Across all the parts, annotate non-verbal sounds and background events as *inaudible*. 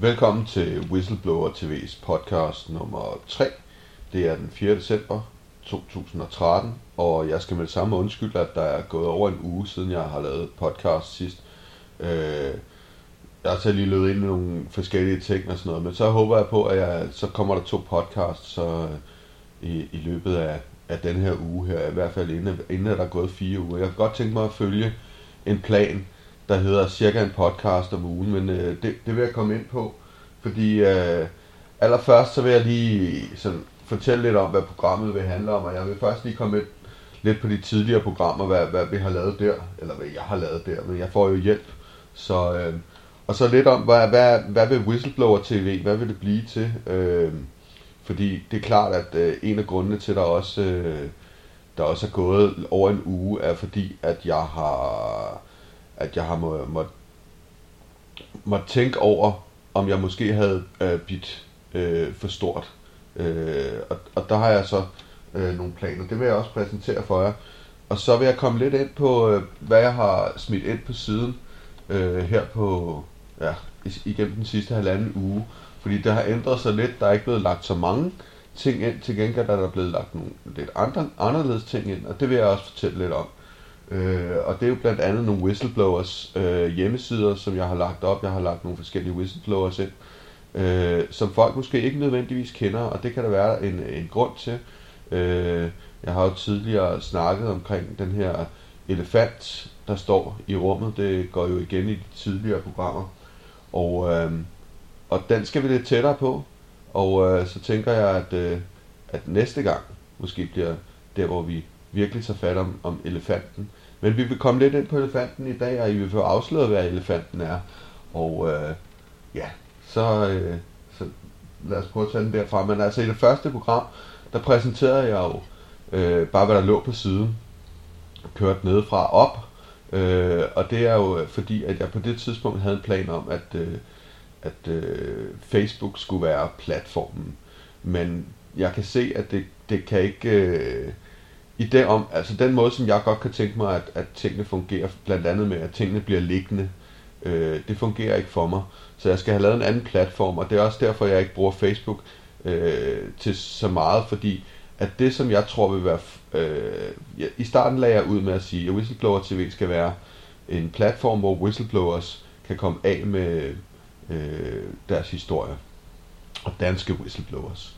Velkommen til Whistleblower TV's podcast nummer 3. Det er den 4. december 2013, og jeg skal med det samme undskylde, at der er gået over en uge siden jeg har lavet podcast sidst. Øh, jeg har så lige løbet ind i nogle forskellige ting og sådan noget, men så håber jeg på, at jeg, så kommer der to podcasts så, øh, i, i løbet af, af den her uge her, i hvert fald inden, inden der er gået fire uger. Jeg kan godt tænke mig at følge en plan, der hedder cirka en podcast om ugen, men øh, det, det vil jeg komme ind på, fordi øh, allerførst så vil jeg lige sådan, fortælle lidt om, hvad programmet vil handle om, og jeg vil først lige komme lidt, lidt på de tidligere programmer, hvad, hvad vi har lavet der, eller hvad jeg har lavet der, men jeg får jo hjælp, så... Øh, og så lidt om, hvad, hvad, hvad vil Whistleblower TV, hvad vil det blive til? Øh, fordi det er klart, at øh, en af grundene til, at der også, øh, der også er gået over en uge, er fordi, at jeg har, at jeg har må, må, må tænke over, om jeg måske havde øh, bidt øh, for stort. Øh, og, og der har jeg så øh, nogle planer. Det vil jeg også præsentere for jer. Og så vil jeg komme lidt ind på, øh, hvad jeg har smidt ind på siden øh, her på, ja, igennem den sidste halvanden uge. Fordi det har ændret sig lidt. Der er ikke blevet lagt så mange ting ind. Til gengæld er der blevet lagt nogle lidt andre, anderledes ting ind. Og det vil jeg også fortælle lidt om. Øh, og det er jo blandt andet nogle whistleblowers øh, hjemmesider, som jeg har lagt op. Jeg har lagt nogle forskellige whistleblowers ind, øh, som folk måske ikke nødvendigvis kender, og det kan der være en, en grund til. Øh, jeg har jo tidligere snakket omkring den her elefant, der står i rummet. Det går jo igen i de tidligere programmer. Og, øh, og den skal vi lidt tættere på. Og øh, så tænker jeg, at, øh, at næste gang måske bliver der, hvor vi virkelig tager fat om, om elefanten. Men vi vil komme lidt ind på elefanten i dag, og I vil få afsløret, hvad elefanten er. Og øh, ja, så, øh, så lad os prøve at tage den derfra. Men altså i det første program, der præsenterede jeg jo øh, bare, hvad der lå på siden. Kørt nedefra op. Øh, og det er jo øh, fordi, at jeg på det tidspunkt havde en plan om, at, øh, at øh, Facebook skulle være platformen. Men jeg kan se, at det, det kan ikke... Øh, i det om, altså den måde, som jeg godt kan tænke mig, at, at tingene fungerer, blandt andet med, at tingene bliver liggende, øh, det fungerer ikke for mig. Så jeg skal have lavet en anden platform, og det er også derfor, jeg ikke bruger Facebook øh, til så meget, fordi at det, som jeg tror vil være... Øh, ja, I starten lagde jeg ud med at sige, at Whistleblower TV skal være en platform, hvor whistleblowers kan komme af med øh, deres historie. Og danske whistleblowers.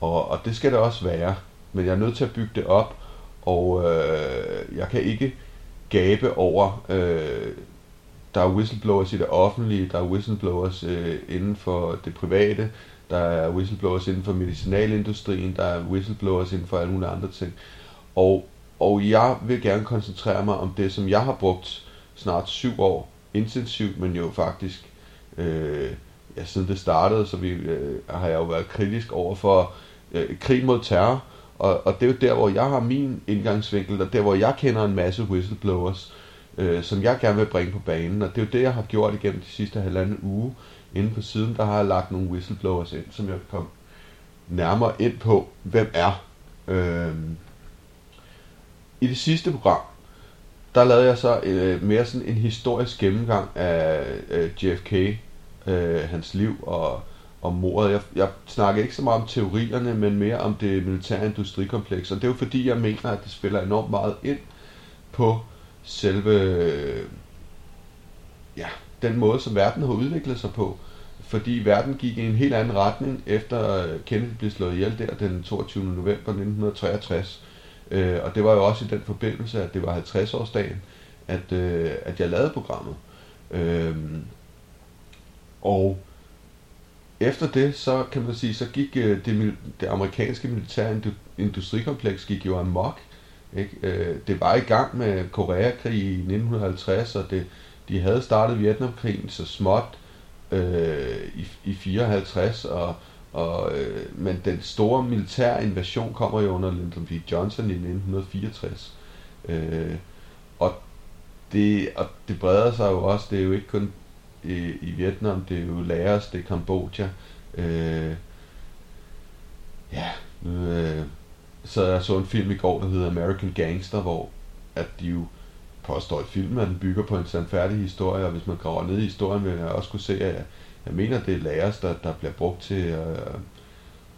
Og, og det skal det også være. Men jeg er nødt til at bygge det op, og øh, jeg kan ikke gabe over, øh, der er whistleblowers i det offentlige, der er whistleblowers øh, inden for det private, der er whistleblowers inden for medicinalindustrien, der er whistleblowers inden for alle mulige andre ting. Og, og jeg vil gerne koncentrere mig om det, som jeg har brugt snart syv år intensivt, men jo faktisk øh, ja, siden det startede, så vi, øh, har jeg jo været kritisk over for øh, krig mod terror, og, og det er jo der, hvor jeg har min indgangsvinkel, og der, hvor jeg kender en masse whistleblowers, øh, som jeg gerne vil bringe på banen. Og det er jo det, jeg har gjort igennem de sidste halvanden uge. Inde på siden, der har jeg lagt nogle whistleblowers ind, som jeg kom komme nærmere ind på, hvem er. Øh, I det sidste program, der lavede jeg så øh, mere sådan en historisk gennemgang af øh, JFK, øh, hans liv og om mordet. Jeg, jeg snakker ikke så meget om teorierne, men mere om det militære industrikompleks. Og det er jo fordi, jeg mener, at det spiller enormt meget ind på selve ja, den måde, som verden har udviklet sig på. Fordi verden gik i en helt anden retning, efter Kennedy blev slået ihjel der den 22. november 1963. Øh, og det var jo også i den forbindelse, at det var 50-årsdagen, at, øh, at jeg lavede programmet. Øh, og efter det, så kan man sige, så gik øh, det, det amerikanske militære industrikompleks gik jo amok. Ikke? Øh, det var i gang med Koreakrig i 1950, og det, de havde startet Vietnamkrigen så småt øh, i, i 54, og, og, øh, men den store militære invasion kommer jo under Lyndon B. Johnson i 1964. Øh, og, det, og det breder sig jo også, det er jo ikke kun i, i Vietnam, det er jo Laos, det er Kambodja. Øh, ja, nu øh, så jeg så en film i går, der hedder American Gangster, hvor at de jo påstår i filmen, at den bygger på en sandfærdig historie, og hvis man graver ned i historien, vil jeg også kunne se, at jeg, jeg mener, det er Laos, der, der bliver brugt til øh,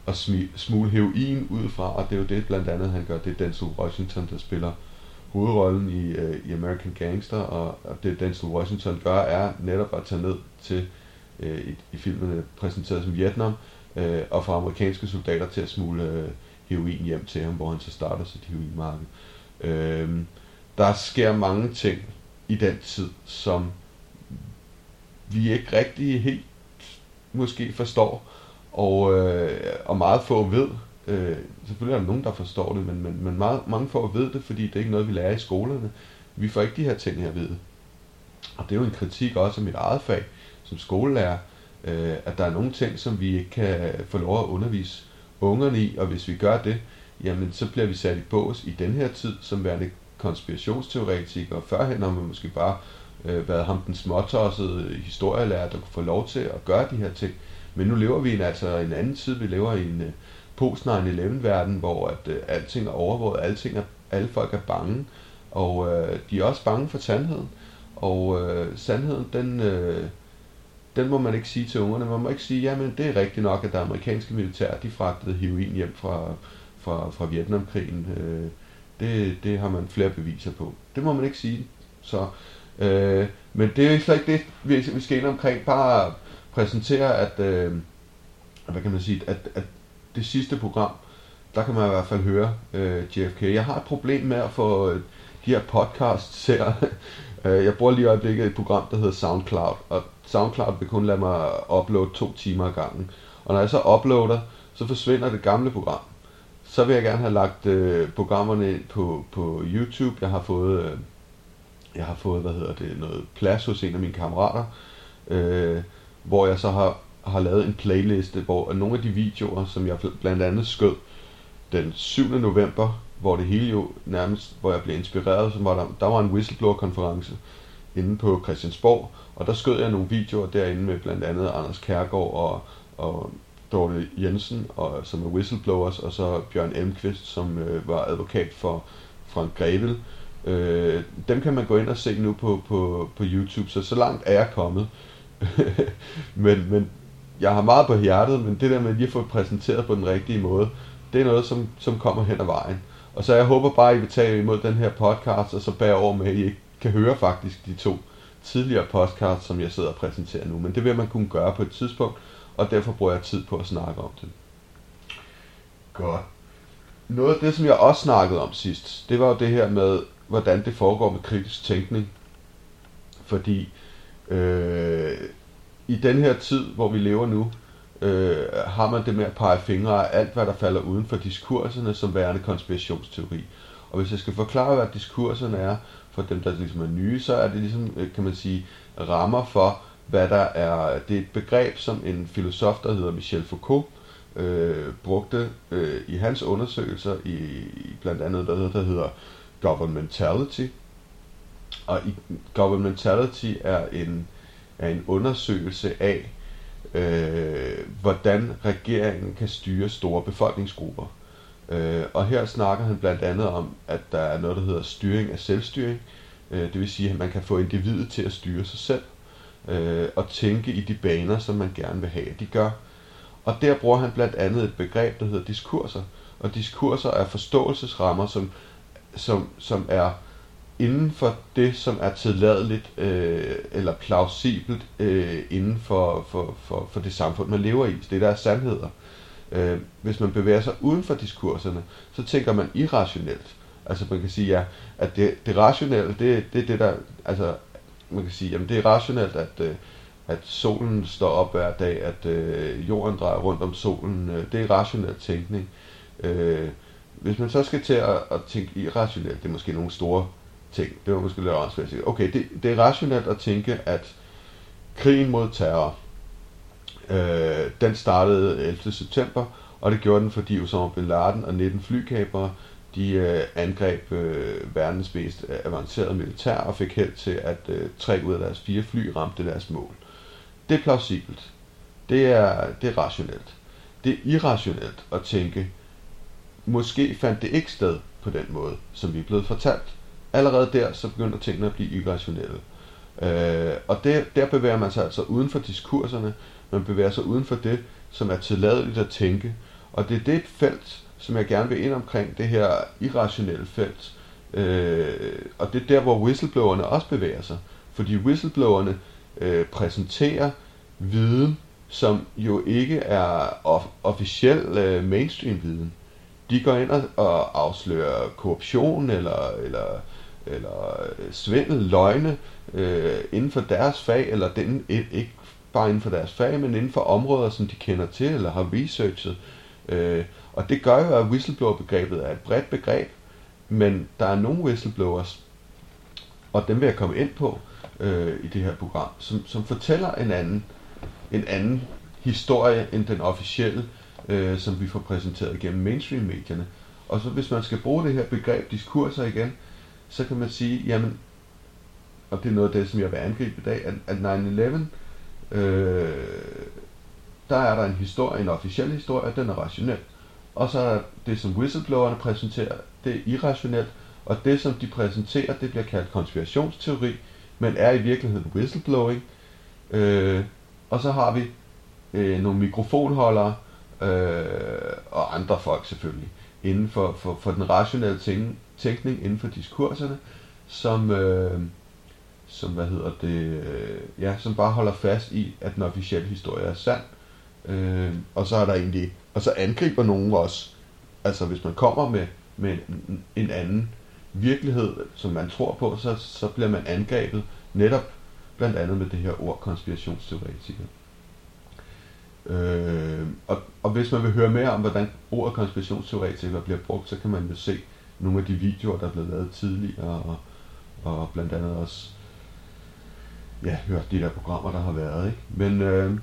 at smi, smule heroin ud fra, og det er jo det blandt andet, han gør. Det er Denzel Washington, der spiller hovedrollen i, øh, i American Gangster, og, og det Denzel Washington gør, er netop at tage ned til, øh, i, i filmen øh, præsenteret som Vietnam, øh, og få amerikanske soldater til at smule øh, heroin hjem til ham, hvor han så starter sit heroinmarked. Øh, der sker mange ting i den tid, som vi ikke rigtig helt måske forstår, og, øh, og meget få ved. Øh, selvfølgelig er der nogen, der forstår det, men, men, men meget, mange at ved det, fordi det er ikke noget, vi lærer i skolerne. Vi får ikke de her ting her ved. Og det er jo en kritik også af mit eget fag som skolelærer, øh, at der er nogle ting, som vi ikke kan få lov at undervise ungerne i, og hvis vi gør det, jamen så bliver vi sat i bås i den her tid, som værende konspirationsteoretikere. Førhen har man måske bare øh, været ham den småtossede historielærer, der kunne få lov til at gøre de her ting. Men nu lever vi i en, altså en anden tid. Vi lever i en øh, post 9-11-verden, hvor at, øh, alting er overvåget, alting er, alle folk er bange, og øh, de er også bange for sandheden. Og øh, sandheden, den, øh, den må man ikke sige til ungerne. Man må ikke sige, jamen det er rigtigt nok, at der amerikanske militær, de fragtede heroin hjem fra, fra, fra Vietnamkrigen. Øh, det, det har man flere beviser på. Det må man ikke sige. Så, øh, men det er jo slet ikke det, vi, vi skal ind omkring. Bare præsentere, at, øh, hvad kan man sige, at, at det sidste program, der kan man i hvert fald høre øh, JFK. Jeg har et problem med at få øh, de her podcasts her. *laughs* Øh, jeg bruger lige i øjeblikket et program, der hedder SoundCloud, og SoundCloud vil kun lade mig uploade to timer ad gangen. Og når jeg så uploader, så forsvinder det gamle program. Så vil jeg gerne have lagt øh, programmerne ind på, på YouTube. Jeg har fået, øh, jeg har fået, hvad hedder det, noget plads hos en af mine kammerater, øh, hvor jeg så har, har lavet en playliste, hvor nogle af de videoer, som jeg blandt andet skød den 7. november, hvor det hele jo nærmest, hvor jeg blev inspireret, så var der, der var en whistleblower-konference inde på Christiansborg, og der skød jeg nogle videoer derinde med blandt andet Anders Kærgaard og, og Dorte Jensen, og, som er whistleblowers, og så Bjørn Elmqvist, som øh, var advokat for Frank Grevel. Øh, dem kan man gå ind og se nu på, på, på YouTube, så så langt er jeg kommet. *laughs* men, men jeg har meget på hjertet, men det der med lige at få præsenteret på den rigtige måde, det er noget, som, som kommer hen ad vejen. Og så jeg håber bare, at I vil tage imod den her podcast, og så bære over med, at I ikke kan høre faktisk de to tidligere podcasts, som jeg sidder og præsenterer nu. Men det vil man kunne gøre på et tidspunkt, og derfor bruger jeg tid på at snakke om det. Godt. Noget af det, som jeg også snakkede om sidst, det var jo det her med, hvordan det foregår med kritisk tænkning. Fordi øh, i den her tid, hvor vi lever nu, øh, har man det med at pege fingre af alt, hvad der falder uden for diskurserne, som værende konspirationsteori. Og hvis jeg skal forklare, hvad diskurserne er, for dem, der ligesom er nye, så er det ligesom, øh, kan man sige, rammer for, hvad der er, det er et begreb, som en filosof, der hedder Michel Foucault, øh, brugte øh, i hans undersøgelser i, i blandt andet noget, der hedder governmentality. Og i governmentality er en, er en undersøgelse af, øh, hvordan regeringen kan styre store befolkningsgrupper. Øh, og her snakker han blandt andet om, at der er noget, der hedder styring af selvstyring. Øh, det vil sige, at man kan få individet til at styre sig selv øh, og tænke i de baner, som man gerne vil have, de gør. Og der bruger han blandt andet et begreb, der hedder diskurser. Og diskurser er forståelsesrammer, som, som, som er inden for det, som er tilladeligt øh, eller plausibelt øh, inden for, for, for, for det samfund, man lever i. Så Det der er sandheder. Øh, hvis man bevæger sig uden for diskurserne, så tænker man irrationelt. Altså man kan sige, ja, at det, det rationelle, det, det er det der, altså man kan sige, jamen det er rationelt, at, øh, at solen står op hver dag, at øh, jorden drejer rundt om solen. Øh, det er rationel tænkning. Øh, hvis man så skal til at, at tænke irrationelt, det er måske nogle store ting, det var måske lidt åndssvagt Okay, det, det er rationelt at tænke, at krigen mod terror, øh, den startede 11. september, og det gjorde den, fordi Osama Bin Laden og 19 flykabere de øh, angreb øh, verdens mest avancerede militær og fik held til at øh, tre ud af deres fire fly ramte deres mål. Det er plausibelt. Det er, det er rationelt. Det er irrationelt at tænke, måske fandt det ikke sted på den måde, som vi er blevet fortalt, allerede der, så begynder tingene at blive irrationelle. Øh, og der, der bevæger man sig altså uden for diskurserne, man bevæger sig uden for det, som er tilladeligt at tænke. Og det er det felt, som jeg gerne vil ind omkring, det her irrationelle felt. Øh, og det er der, hvor whistleblowerne også bevæger sig. Fordi whistleblowerne øh, præsenterer viden, som jo ikke er of- officiel øh, mainstream viden. De går ind og, og afslører korruption eller, eller, eller øh, svindel, løgne øh, inden for deres fag, eller den, ikke bare inden for deres fag, men inden for områder, som de kender til eller har researchet. Øh, og det gør jo, at whistleblower-begrebet er et bredt begreb, men der er nogle whistleblowers, og dem vil jeg komme ind på øh, i det her program, som, som fortæller en anden, en anden historie end den officielle, øh, som vi får præsenteret gennem mainstream-medierne. Og så hvis man skal bruge det her begreb diskurser igen, så kan man sige, jamen, og det er noget af det, som jeg vil angribe i dag, at, at 9-11, øh, der er der en historie, en officiel historie, den er rationel. Og så er det, som whistleblowerne præsenterer, det er irrationelt, og det, som de præsenterer, det bliver kaldt konspirationsteori, men er i virkeligheden whistleblowing. Øh, og så har vi øh, nogle mikrofonholdere øh, og andre folk selvfølgelig inden for, for, for den rationelle ting, tænkning inden for diskurserne, som, øh, som hvad hedder det, øh, ja, som bare holder fast i, at den officielle historie er sand. Øh, og så er der egentlig, og så angriber nogen også, altså hvis man kommer med, med en, en anden virkelighed, som man tror på, så, så bliver man angrebet netop blandt andet med det her ord konspirationsteoretiker. Øh, og, og hvis man vil høre mere om, hvordan ordet konspirationsteoretiker bliver brugt, så kan man jo se nogle af de videoer, der er blevet lavet tidligere, og, og blandt andet også ja, hørt de der programmer, der har været. Ikke? Men øh,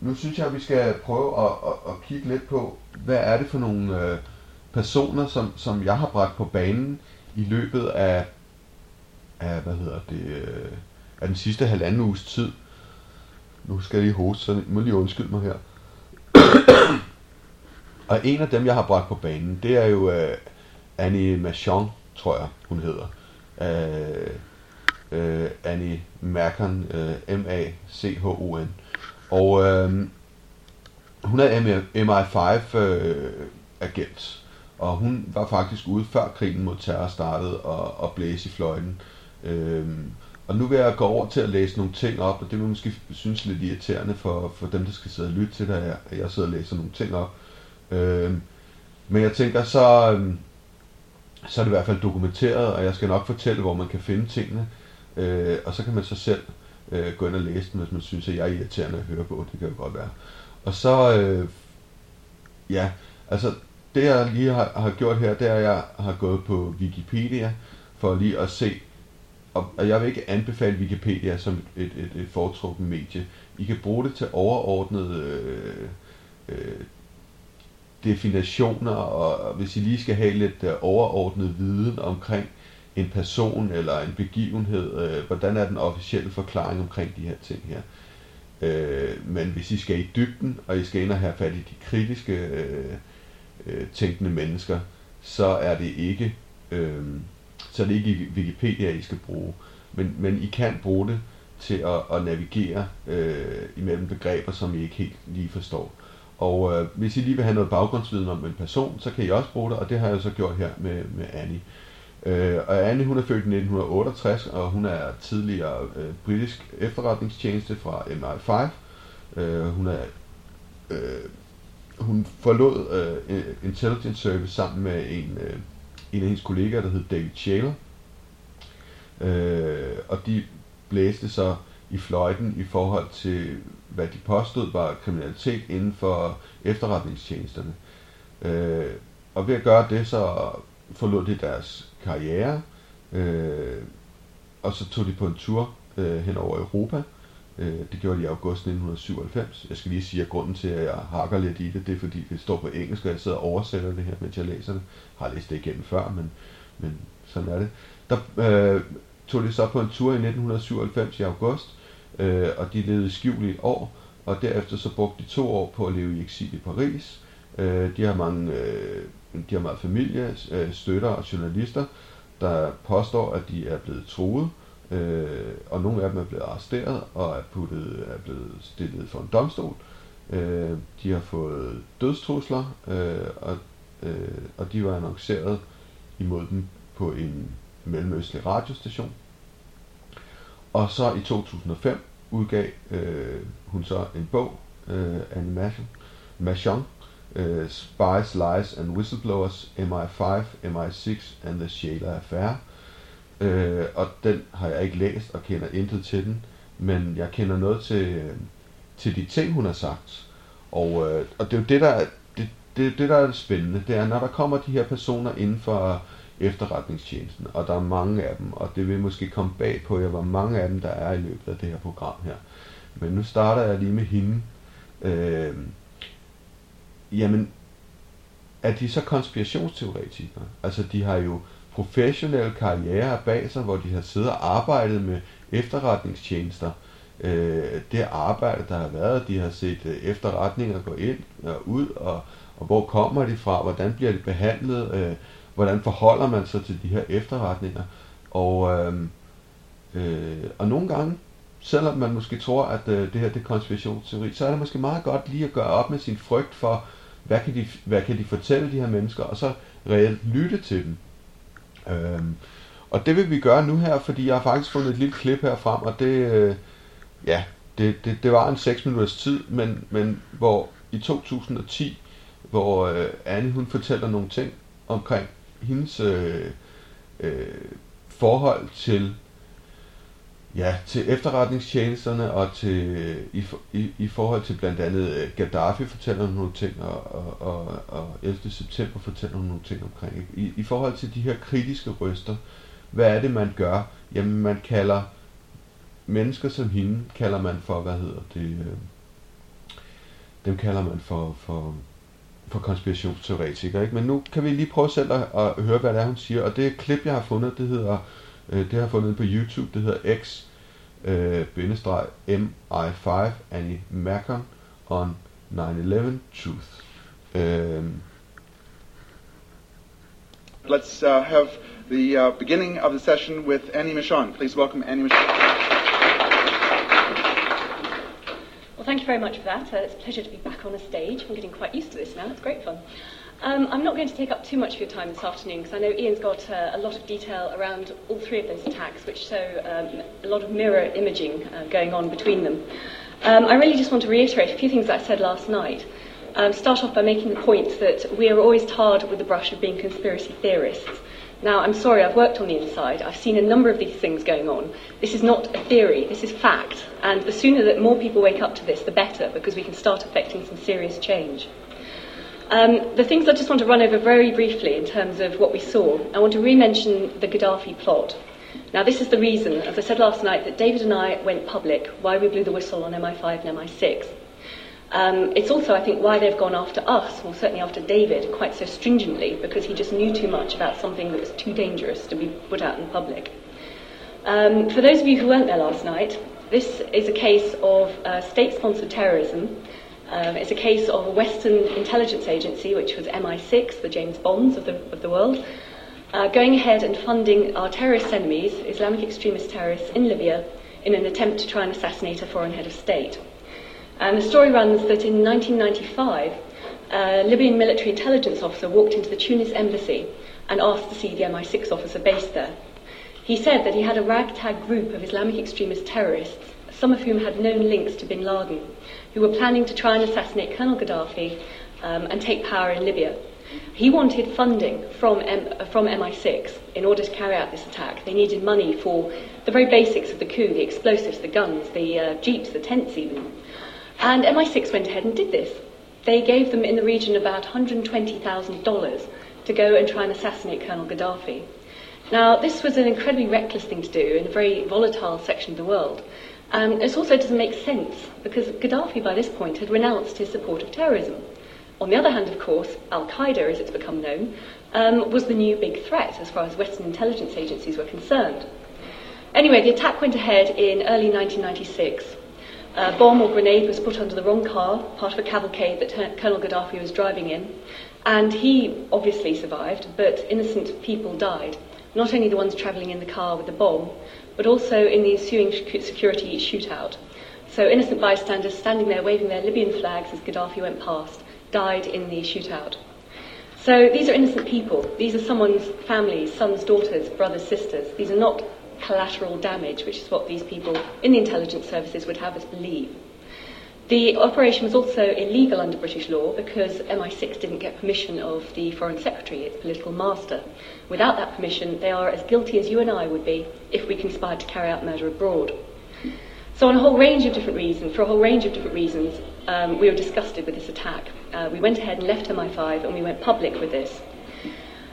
nu synes jeg, at vi skal prøve at, at, at kigge lidt på, hvad er det for nogle øh, personer, som, som jeg har bragt på banen i løbet af, af hvad hedder det, øh, af den sidste halvanden uges tid. Nu skal jeg lige hoste, så må lige undskylde mig her. *coughs* og en af dem, jeg har bragt på banen, det er jo øh, Annie Machon, tror jeg, hun hedder. Uh, uh, Annie Macon, øh, uh, M-A-C-H-O-N. Og uh, hun er MI5-agent, uh, og hun var faktisk ude før krigen mod terror startede og, og blæse i fløjten. Uh, og nu vil jeg gå over til at læse nogle ting op, og det vil måske synes lidt irriterende for, for dem, der skal sidde og lytte til det, at jeg, jeg sidder og læser nogle ting op. Øh, men jeg tænker, så, øh, så er det i hvert fald dokumenteret, og jeg skal nok fortælle, hvor man kan finde tingene. Øh, og så kan man så selv øh, gå ind og læse dem, hvis man synes, at jeg er irriterende at høre på. Det kan jo godt være. Og så, øh, ja, altså det jeg lige har, har gjort her, det er, at jeg har gået på Wikipedia for lige at se, og og jeg vil ikke anbefale Wikipedia som et, et, et foretrukket medie. I kan bruge det til overordnede øh, øh, definitioner, og hvis I lige skal have lidt øh, overordnet viden omkring en person eller en begivenhed, øh, hvordan er den officielle forklaring omkring de her ting her. Øh, men hvis I skal i dybden, og I skal ind og have fat i de kritiske øh, øh, tænkende mennesker, så er det ikke øh, så er det ikke Wikipedia, I skal bruge. Men, men I kan bruge det til at, at navigere øh, imellem begreber, som I ikke helt lige forstår. Og øh, hvis I lige vil have noget baggrundsviden om en person, så kan I også bruge det, og det har jeg så gjort her med, med Annie. Øh, og Annie, hun er født i 1968, og hun er tidligere øh, britisk efterretningstjeneste fra MI5. Øh, hun er øh, hun forlod øh, Intelligence Service sammen med en øh, en af hendes kollegaer, der hed David Shaler. Øh, og de blæste så i fløjten i forhold til, hvad de påstod var kriminalitet inden for efterretningstjenesterne. Øh, og ved at gøre det, så forlod de deres karriere, øh, og så tog de på en tur øh, hen over Europa. Øh, det gjorde de i august 1997. Jeg skal lige sige, at grunden til, at jeg hakker lidt i det, det er fordi, det står på engelsk, og jeg sidder og oversætter det her, mens jeg læser det. Jeg har læst det igennem før, men, men sådan er det. Der øh, tog de så på en tur i 1997 i august, øh, og de levede skjul i et år, og derefter så brugte de to år på at leve i eksil i Paris. Øh, de har mange, øh, de har meget familie, øh, støtter og journalister, der påstår, at de er blevet truet, øh, og nogle af dem er blevet arresteret og er, puttet, er blevet stillet for en domstol. Øh, de har fået dødstrusler, øh, og, øh, og de var annonceret imod dem på en mellemøstlig radiostation. Og så i 2005 udgav øh, hun så en bog, øh, Anne Machon, øh, Spies, Lies and Whistleblowers, MI5, MI6 and the Sheila Affair. Øh, og den har jeg ikke læst og kender intet til den, men jeg kender noget til, øh, til de ting, hun har sagt. Og, øh, og det er jo det, der er, det, det, det, der er spændende. Det er, når der kommer de her personer inden for efterretningstjenesten, og der er mange af dem, og det vil måske komme bag på jer, hvor mange af dem der er i løbet af det her program her. Men nu starter jeg lige med hende. Øh, jamen, er de så konspirationsteoretikere? Altså, de har jo professionelle karriere bag sig, hvor de har siddet og arbejdet med efterretningstjenester. Øh, det arbejde, der har været, de har set øh, efterretninger gå ind og ud, og, og hvor kommer de fra, hvordan bliver de behandlet, øh, hvordan forholder man sig til de her efterretninger. Og, øh, øh, og nogle gange, selvom man måske tror, at øh, det her det er konspirationsteori, så er det måske meget godt lige at gøre op med sin frygt for, hvad kan de, hvad kan de fortælle de her mennesker, og så reelt lytte til dem. Øh, og det vil vi gøre nu her, fordi jeg har faktisk fundet et lille klip her frem, og det, øh, ja, det, det, det var en 6 minutters tid, men, men hvor i 2010, hvor øh, Anne hun fortæller nogle ting omkring hendes øh, øh, forhold til ja, til efterretningstjenesterne og til i, i, i forhold til blandt andet øh, Gaddafi fortæller nogle ting og, og, og, og 11. september fortæller nogle ting omkring i, i forhold til de her kritiske røster hvad er det man gør jamen man kalder mennesker som hende kalder man for hvad hedder det øh, dem kalder man for for på konspirationsteoretikere, ikke? Men nu kan vi lige prøve selv at, at høre, hvad det er, hun siger. Og det klip, jeg har fundet, det hedder Øh, det har jeg fundet på YouTube. Det hedder X øh, MI5 Annie Macon on 9-11 Truth. Øh, Let's uh, have the uh, beginning of the session with Annie Michon. Please welcome Annie Michon. Well, thank you very much for that. Uh, it's a pleasure to be back on a stage. I'm getting quite used to this now. It's great fun. Um, I'm not going to take up too much of your time this afternoon because I know Ian's got uh, a lot of detail around all three of those attacks, which show um, a lot of mirror imaging uh, going on between them. Um, I really just want to reiterate a few things I said last night. Um, start off by making the point that we are always tarred with the brush of being conspiracy theorists. Now, I'm sorry, I've worked on the inside. I've seen a number of these things going on. This is not a theory, this is fact. And the sooner that more people wake up to this, the better, because we can start affecting some serious change. Um, the things I just want to run over very briefly in terms of what we saw, I want to re-mention the Gaddafi plot. Now, this is the reason, as I said last night, that David and I went public, why we blew the whistle on MI5 and MI6. Um, it's also, I think, why they've gone after us, or certainly after David, quite so stringently, because he just knew too much about something that was too dangerous to be put out in public. Um, for those of you who weren't there last night, this is a case of uh, state sponsored terrorism um, it's a case of a Western intelligence agency, which was MI6, the James Bonds of the, of the world, uh, going ahead and funding our terrorist enemies, Islamic extremist terrorists in Libya, in an attempt to try and assassinate a foreign head of state. And the story runs that in 1995, a Libyan military intelligence officer walked into the Tunis embassy and asked to see the MI6 officer based there. He said that he had a ragtag group of Islamic extremist terrorists, some of whom had known links to bin Laden, who were planning to try and assassinate Colonel Gaddafi um, and take power in Libya. He wanted funding from, M- from MI6 in order to carry out this attack. They needed money for the very basics of the coup the explosives, the guns, the uh, jeeps, the tents, even. And MI6 went ahead and did this. They gave them in the region about $120,000 to go and try and assassinate Colonel Gaddafi. Now, this was an incredibly reckless thing to do in a very volatile section of the world. Um, it also doesn't make sense because Gaddafi by this point had renounced his support of terrorism. On the other hand, of course, Al Qaeda, as it's become known, um, was the new big threat as far as Western intelligence agencies were concerned. Anyway, the attack went ahead in early 1996. A bomb or grenade was put under the wrong car, part of a cavalcade that Colonel Gaddafi was driving in, and he obviously survived, but innocent people died. not only the ones travelling in the car with the bomb, but also in the ensuing security shootout. So innocent bystanders standing there waving their Libyan flags as Gaddafi went past died in the shootout. So these are innocent people. These are someone's families, sons, daughters, brothers, sisters. These are not collateral damage, which is what these people in the intelligence services would have us believe. The operation was also illegal under British law because MI6 didn't get permission of the Foreign Secretary, its political master. Without that permission, they are as guilty as you and I would be if we conspired to carry out murder abroad. So, on a whole range of different reasons, for a whole range of different reasons, um, we were disgusted with this attack. Uh, we went ahead and left MI5 and we went public with this.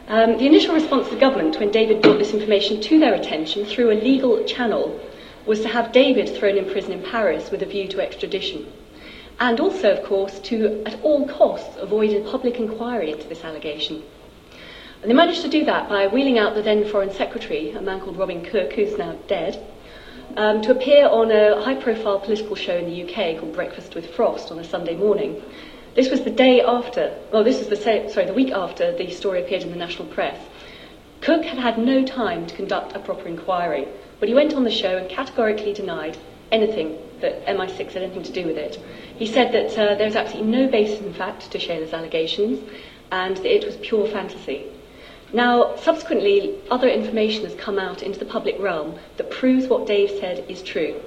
Um, the initial response of the government when David brought this information to their attention through a legal channel was to have David thrown in prison in Paris with a view to extradition. And also, of course, to at all costs avoid a public inquiry into this allegation. And they managed to do that by wheeling out the then Foreign Secretary, a man called Robin Cook, who's now dead, um, to appear on a high profile political show in the UK called Breakfast with Frost on a Sunday morning. This was the day after, well, this was the, sorry, the week after the story appeared in the national press. Cook had had no time to conduct a proper inquiry, but he went on the show and categorically denied anything that MI6 had anything to do with it. He said that uh, there was absolutely no basis in fact to Shayla's allegations and that it was pure fantasy. Now, subsequently, other information has come out into the public realm that proves what Dave said is true.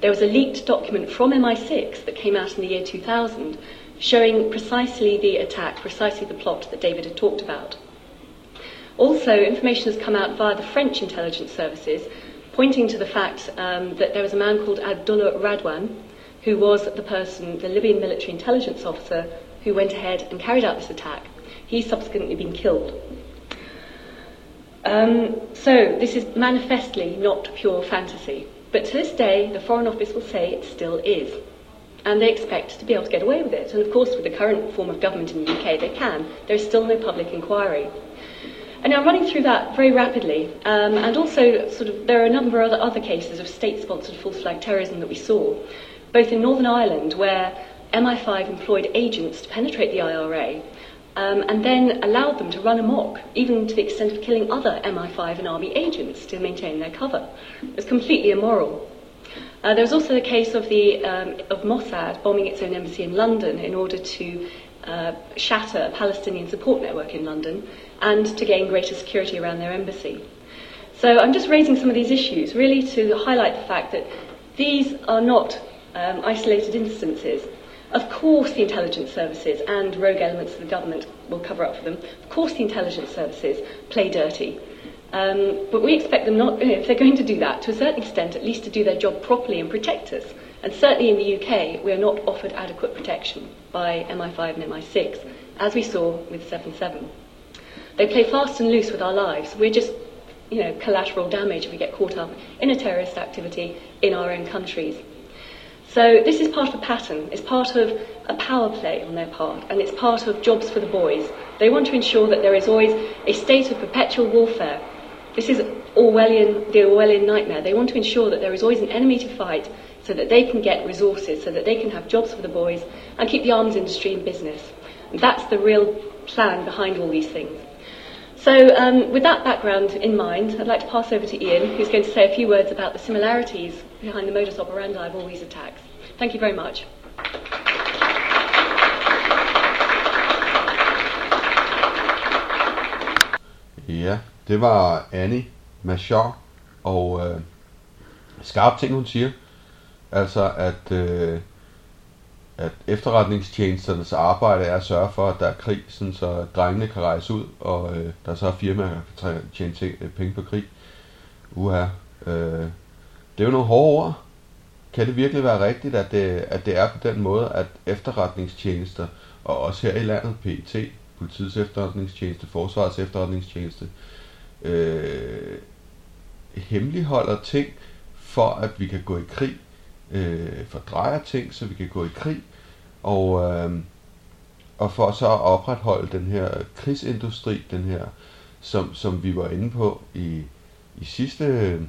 There was a leaked document from MI6 that came out in the year 2000 showing precisely the attack, precisely the plot that David had talked about. Also, information has come out via the French intelligence services pointing to the fact um, that there was a man called Abdullah Radwan, who was the person, the Libyan military intelligence officer, who went ahead and carried out this attack. He's subsequently been killed. Um, so this is manifestly not pure fantasy. But to this day, the Foreign Office will say it still is. And they expect to be able to get away with it. And of course, with the current form of government in the UK, they can. There is still no public inquiry. And now, running through that very rapidly, um, and also sort of there are a number of other, other cases of state-sponsored false flag terrorism that we saw, both in Northern Ireland, where MI5 employed agents to penetrate the IRA, um, and then allowed them to run amok, even to the extent of killing other MI5 and army agents to maintain their cover. It was completely immoral. Uh, there was also the case of, the, um, of Mossad bombing its own embassy in London in order to uh, shatter a Palestinian support network in London and to gain greater security around their embassy. So I'm just raising some of these issues really to highlight the fact that these are not um, isolated instances. Of course, the intelligence services and rogue elements of the government will cover up for them. Of course, the intelligence services play dirty. Um, but we expect them not, if they're going to do that, to a certain extent, at least to do their job properly and protect us. And certainly in the UK, we are not offered adequate protection by MI5 and MI6, as we saw with 7-7. They play fast and loose with our lives. We're just, you know, collateral damage if we get caught up in a terrorist activity in our own countries. So this is part of a pattern. It's part of a power play on their part, and it's part of jobs for the boys. They want to ensure that there is always a state of perpetual warfare. This is Orwellian, the Orwellian nightmare. They want to ensure that there is always an enemy to fight so that they can get resources, so that they can have jobs for the boys and keep the arms industry in business. And that's the real plan behind all these things. So, um, with that background in mind, I'd like to pass over to Ian, who's going to say a few words about the similarities behind the modus operandi of all these attacks. Thank you very much. Ja, det var Annie Machar, og øh, skarpe ting, hun siger. Altså, at øh, at efterretningstjenesternes arbejde er at sørge for, at der er krig, sådan så drengene kan rejse ud, og øh, der er så firmaer, der kan tjene ting, øh, penge på krig. Uha. Øh, det er jo nogle hårde ord. Kan det virkelig være rigtigt, at det, at det er på den måde, at efterretningstjenester, og også her i landet, PET, politiets efterretningstjeneste, forsvarets efterretningstjeneste, øh, øh, hemmeligholder ting, for at vi kan gå i krig, øh, fordrejer ting, så vi kan gå i krig, og, øh, og for så at opretholde den her krigsindustri, den her, som, som vi var inde på i, i sidste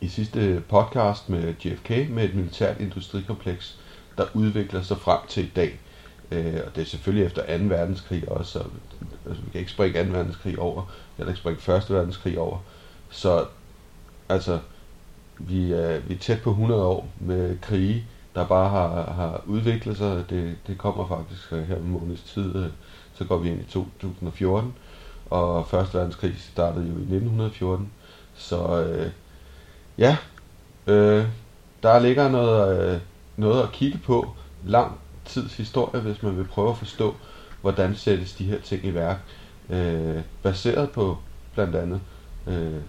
i sidste podcast med JFK, med et militært industrikompleks, der udvikler sig frem til i dag. Øh, og det er selvfølgelig efter 2. verdenskrig også, så altså, vi kan ikke springe 2. verdenskrig over, eller ikke springe Første verdenskrig over. Så altså, vi er, vi er tæt på 100 år med krige, der bare har, har udviklet sig. Det, det kommer faktisk øh, her om måneds tid, øh, så går vi ind i 2014, og Første verdenskrig startede jo i 1914. Så øh, ja, øh, der ligger noget, øh, noget at kigge på. Lang tids historie, hvis man vil prøve at forstå, hvordan sættes de her ting i værk. Øh, baseret på blandt andet øh,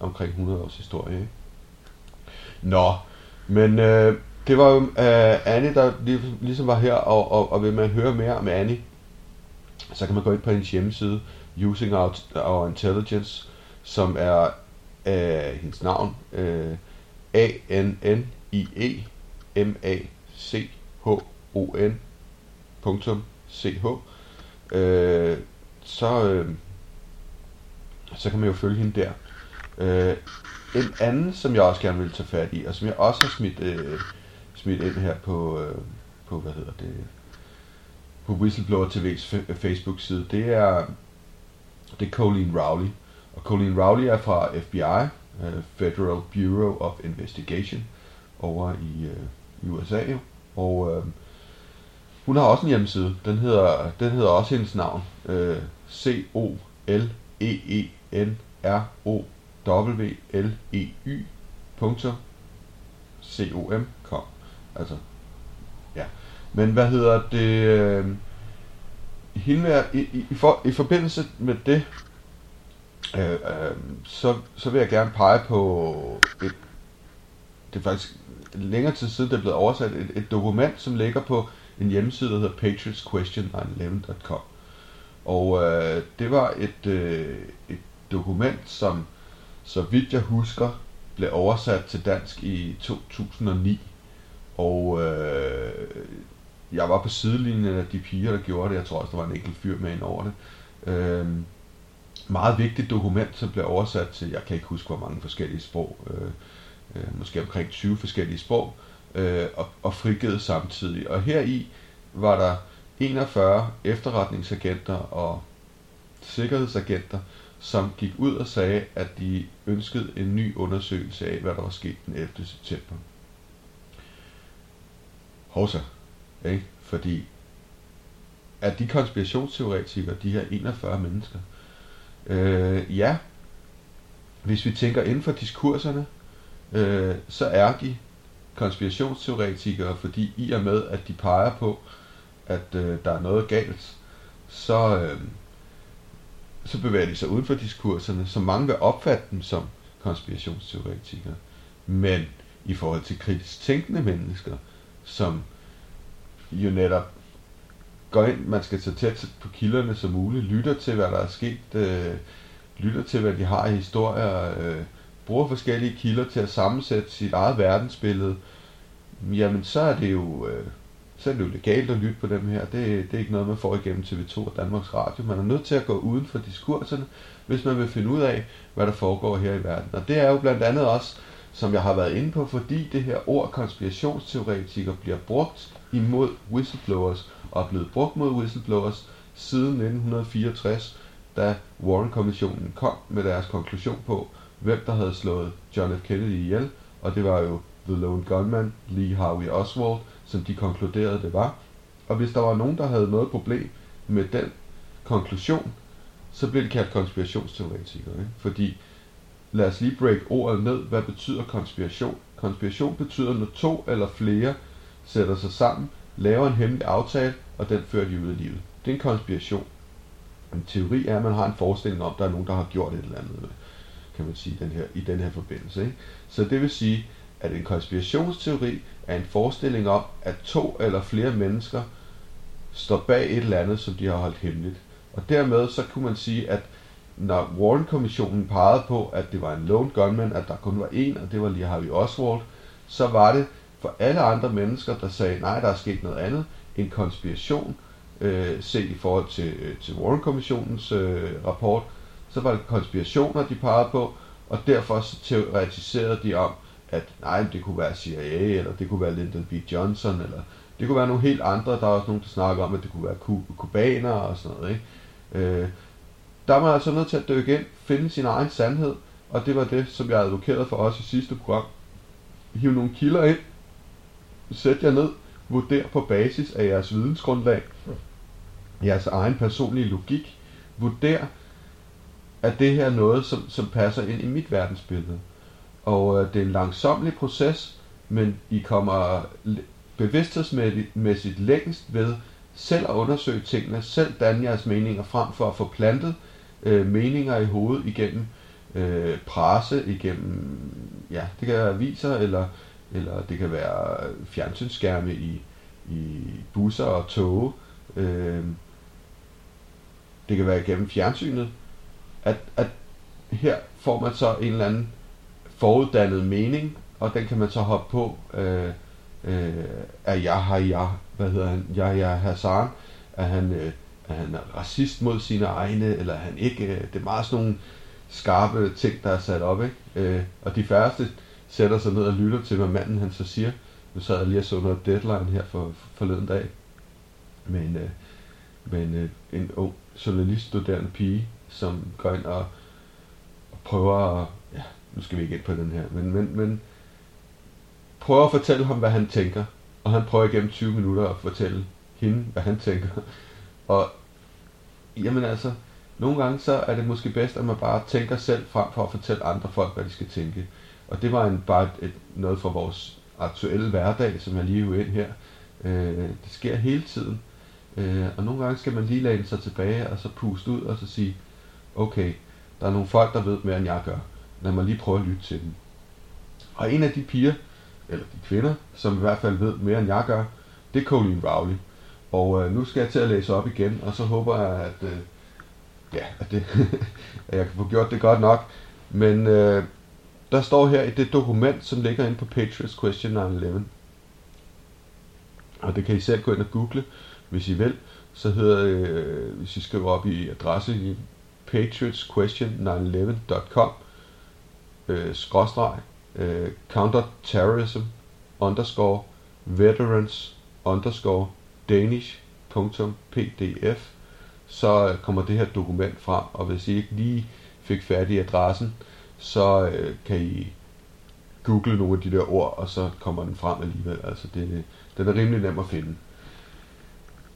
omkring 100 års historie. Ikke? Nå, men øh, det var jo øh, Annie, der ligesom var her, og, og, og vil man høre mere om Annie, så kan man gå ind på hendes hjemmeside, Using Our, øh, Our Intelligence, som er øh, hendes navn, øh, A-N-N-I-E-M-A-C-H-O-N.ch. Øh, så, øh, så kan man jo følge hende der. Øh, en anden, som jeg også gerne vil tage fat i, og som jeg også har smidt, øh, smidt ind her på, øh, på, hvad hedder det, på Whistleblower TV's Facebook-side, det er, det er Colleen Rowley. Og Colleen Rowley er fra FBI, øh, Federal Bureau of Investigation, over i, øh, i USA. Og øh, hun har også en hjemmeside. Den hedder, den hedder også hendes navn. Øh, C-O-L-E-E-N-R-O W-L-E-Y.com. Altså, ja. Men hvad hedder det? Øh, hende i, i, i, for, i forbindelse med det, øh, øh, så, så vil jeg gerne pege på et, det er faktisk længere tid siden, det er blevet oversat, et, et dokument, som ligger på en hjemmeside, der hedder patriotsquestion911.com. Og øh, det var et, øh, et dokument, som så vidt jeg husker, blev oversat til dansk i 2009. Og øh, jeg var på sidelinjen af de piger, der gjorde det. Jeg tror også, der var en enkelt fyr med ind over det. Øh, meget vigtigt dokument, som blev oversat til, jeg kan ikke huske, hvor mange forskellige sprog. Øh, øh, måske omkring 20 forskellige sprog. Øh, og, og frigivet samtidig. Og her i var der 41 efterretningsagenter og sikkerhedsagenter, som gik ud og sagde, at de ønskede en ny undersøgelse af, hvad der var sket den 11. september. Hovsa, ikke? Fordi at de konspirationsteoretikere, de her 41 mennesker, øh, ja, hvis vi tænker inden for diskurserne, øh, så er de konspirationsteoretikere, fordi i og med, at de peger på, at øh, der er noget galt, så, øh, så bevæger de sig uden for diskurserne, så mange vil opfatte dem som konspirationsteoretikere. Men i forhold til kritisk tænkende mennesker, som jo netop går ind, man skal så tæt på kilderne som muligt, lytter til, hvad der er sket, øh, lytter til, hvad de har i historier, øh, bruger forskellige kilder til at sammensætte sit eget verdensbillede, jamen så er det jo øh, så er det jo legalt at lytte på dem her. Det, det er ikke noget, man får igennem TV2 og Danmarks Radio. Man er nødt til at gå uden for diskurserne, hvis man vil finde ud af, hvad der foregår her i verden. Og det er jo blandt andet også, som jeg har været inde på, fordi det her ord konspirationsteoretiker bliver brugt imod whistleblowers, og er blevet brugt mod whistleblowers siden 1964, da Warren-kommissionen kom med deres konklusion på, hvem der havde slået John F. Kennedy ihjel, og det var jo The Lone Gunman, Lee Harvey Oswald, som de konkluderede det var. Og hvis der var nogen, der havde noget problem med den konklusion, så blev det kaldt konspirationsteoretikere. Ikke? Fordi, lad os lige break ordet ned. Hvad betyder konspiration? Konspiration betyder, når to eller flere sætter sig sammen, laver en hemmelig aftale, og den fører de ud i livet. Det er en konspiration. En teori er, at man har en forestilling om, at der er nogen, der har gjort et eller andet, kan man sige, den her, i den her forbindelse. Ikke? Så det vil sige, at en konspirationsteori er en forestilling om, at to eller flere mennesker står bag et eller andet, som de har holdt hemmeligt. Og dermed så kunne man sige, at når Warren-kommissionen pegede på, at det var en lone gunman, at der kun var en, og det var lige Harvey Oswald, så var det for alle andre mennesker, der sagde, nej, der er sket noget andet, en konspiration, øh, set i forhold til, øh, til Warren-kommissionens øh, rapport, så var det konspirationer, de pegede på, og derfor så teoretiserede de om, at nej, det kunne være CIA, eller det kunne være Lyndon B. Johnson, eller Det kunne være nogle helt andre. Der er også nogen, der snakker om, at det kunne være kubanere og sådan noget. Ikke? Øh, der er man altså nødt til at dykke ind, finde sin egen sandhed, og det var det, som jeg advokerede for os i sidste program. Hiv nogle kilder ind, sæt jer ned, vurder på basis af jeres vidensgrundlag, jeres egen personlige logik, vurder, at det her er noget, som, som passer ind i mit verdensbillede. Og øh, det er en langsomlig proces, men I kommer bevidsthedsmæssigt længst ved selv at undersøge tingene, selv danne jeres meninger frem for at få plantet øh, meninger i hovedet igennem øh, presse, igennem, ja, det kan være aviser, eller, eller det kan være fjernsynsskærme i, i busser og tog. Øh, det kan være igennem fjernsynet, at, at her får man så en eller anden foruddannet mening, og den kan man så hoppe på øh, øh, af Yahya, hvad hedder han, Yahya Hassan, at han, øh, at han racist mod sine egne, eller han ikke, øh, det er meget sådan nogle skarpe ting, der er sat op, ikke? Øh, og de færreste sætter sig ned og lytter til, hvad manden han så siger. Nu sad jeg lige og så noget deadline her for, forleden dag, men, øh, men øh, en ung journaliststuderende pige, som går ind og, og prøver at, ja, nu skal vi ikke ind på den her, men, men, men prøver at fortælle ham, hvad han tænker, og han prøver igennem 20 minutter at fortælle hende, hvad han tænker. *laughs* Og jamen altså, nogle gange så er det måske bedst, at man bare tænker selv frem for at fortælle andre folk, hvad de skal tænke. Og det var en, bare et, et, noget fra vores aktuelle hverdag, som jeg lige er ind her. Øh, det sker hele tiden. Øh, og nogle gange skal man lige læne sig tilbage og så puste ud og så sige, okay, der er nogle folk, der ved mere end jeg gør. Lad mig lige prøve at lytte til dem. Og en af de piger, eller de kvinder, som i hvert fald ved mere end jeg gør, det er Colleen Rowley. Og øh, nu skal jeg til at læse op igen, og så håber jeg, at, øh, ja, at, det, *laughs* at jeg kan få gjort det godt nok. Men øh, der står her i det dokument, som ligger inde på Patriots Question 9-11, og det kan I selv gå ind og google, hvis I vil, så hedder øh, hvis I skriver op i adresse i patriotsquestion911.com øh, skråstreg øh, counterterrorism underscore veterans underscore danish.pdf så kommer det her dokument frem, og hvis I ikke lige fik fat i adressen, så øh, kan I google nogle af de der ord, og så kommer den frem alligevel. Altså det, den er rimelig nem at finde.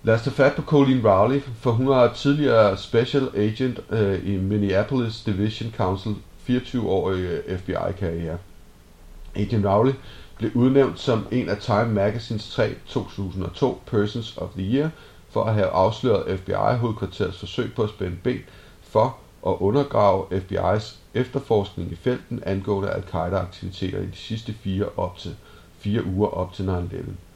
Lad os tage fat på Colleen Rowley, for hun var tidligere special agent øh, i Minneapolis Division Council, 24-årig øh, FBI-karriere. Agent Rowley blev udnævnt som en af Time Magazines 3 2002 Persons of the Year for at have afsløret FBI-hovedkvarterets forsøg på at spænde ben for at undergrave FBI's efterforskning i felten angående al-Qaida-aktiviteter i de sidste fire, op til, fire uger op til 9-11.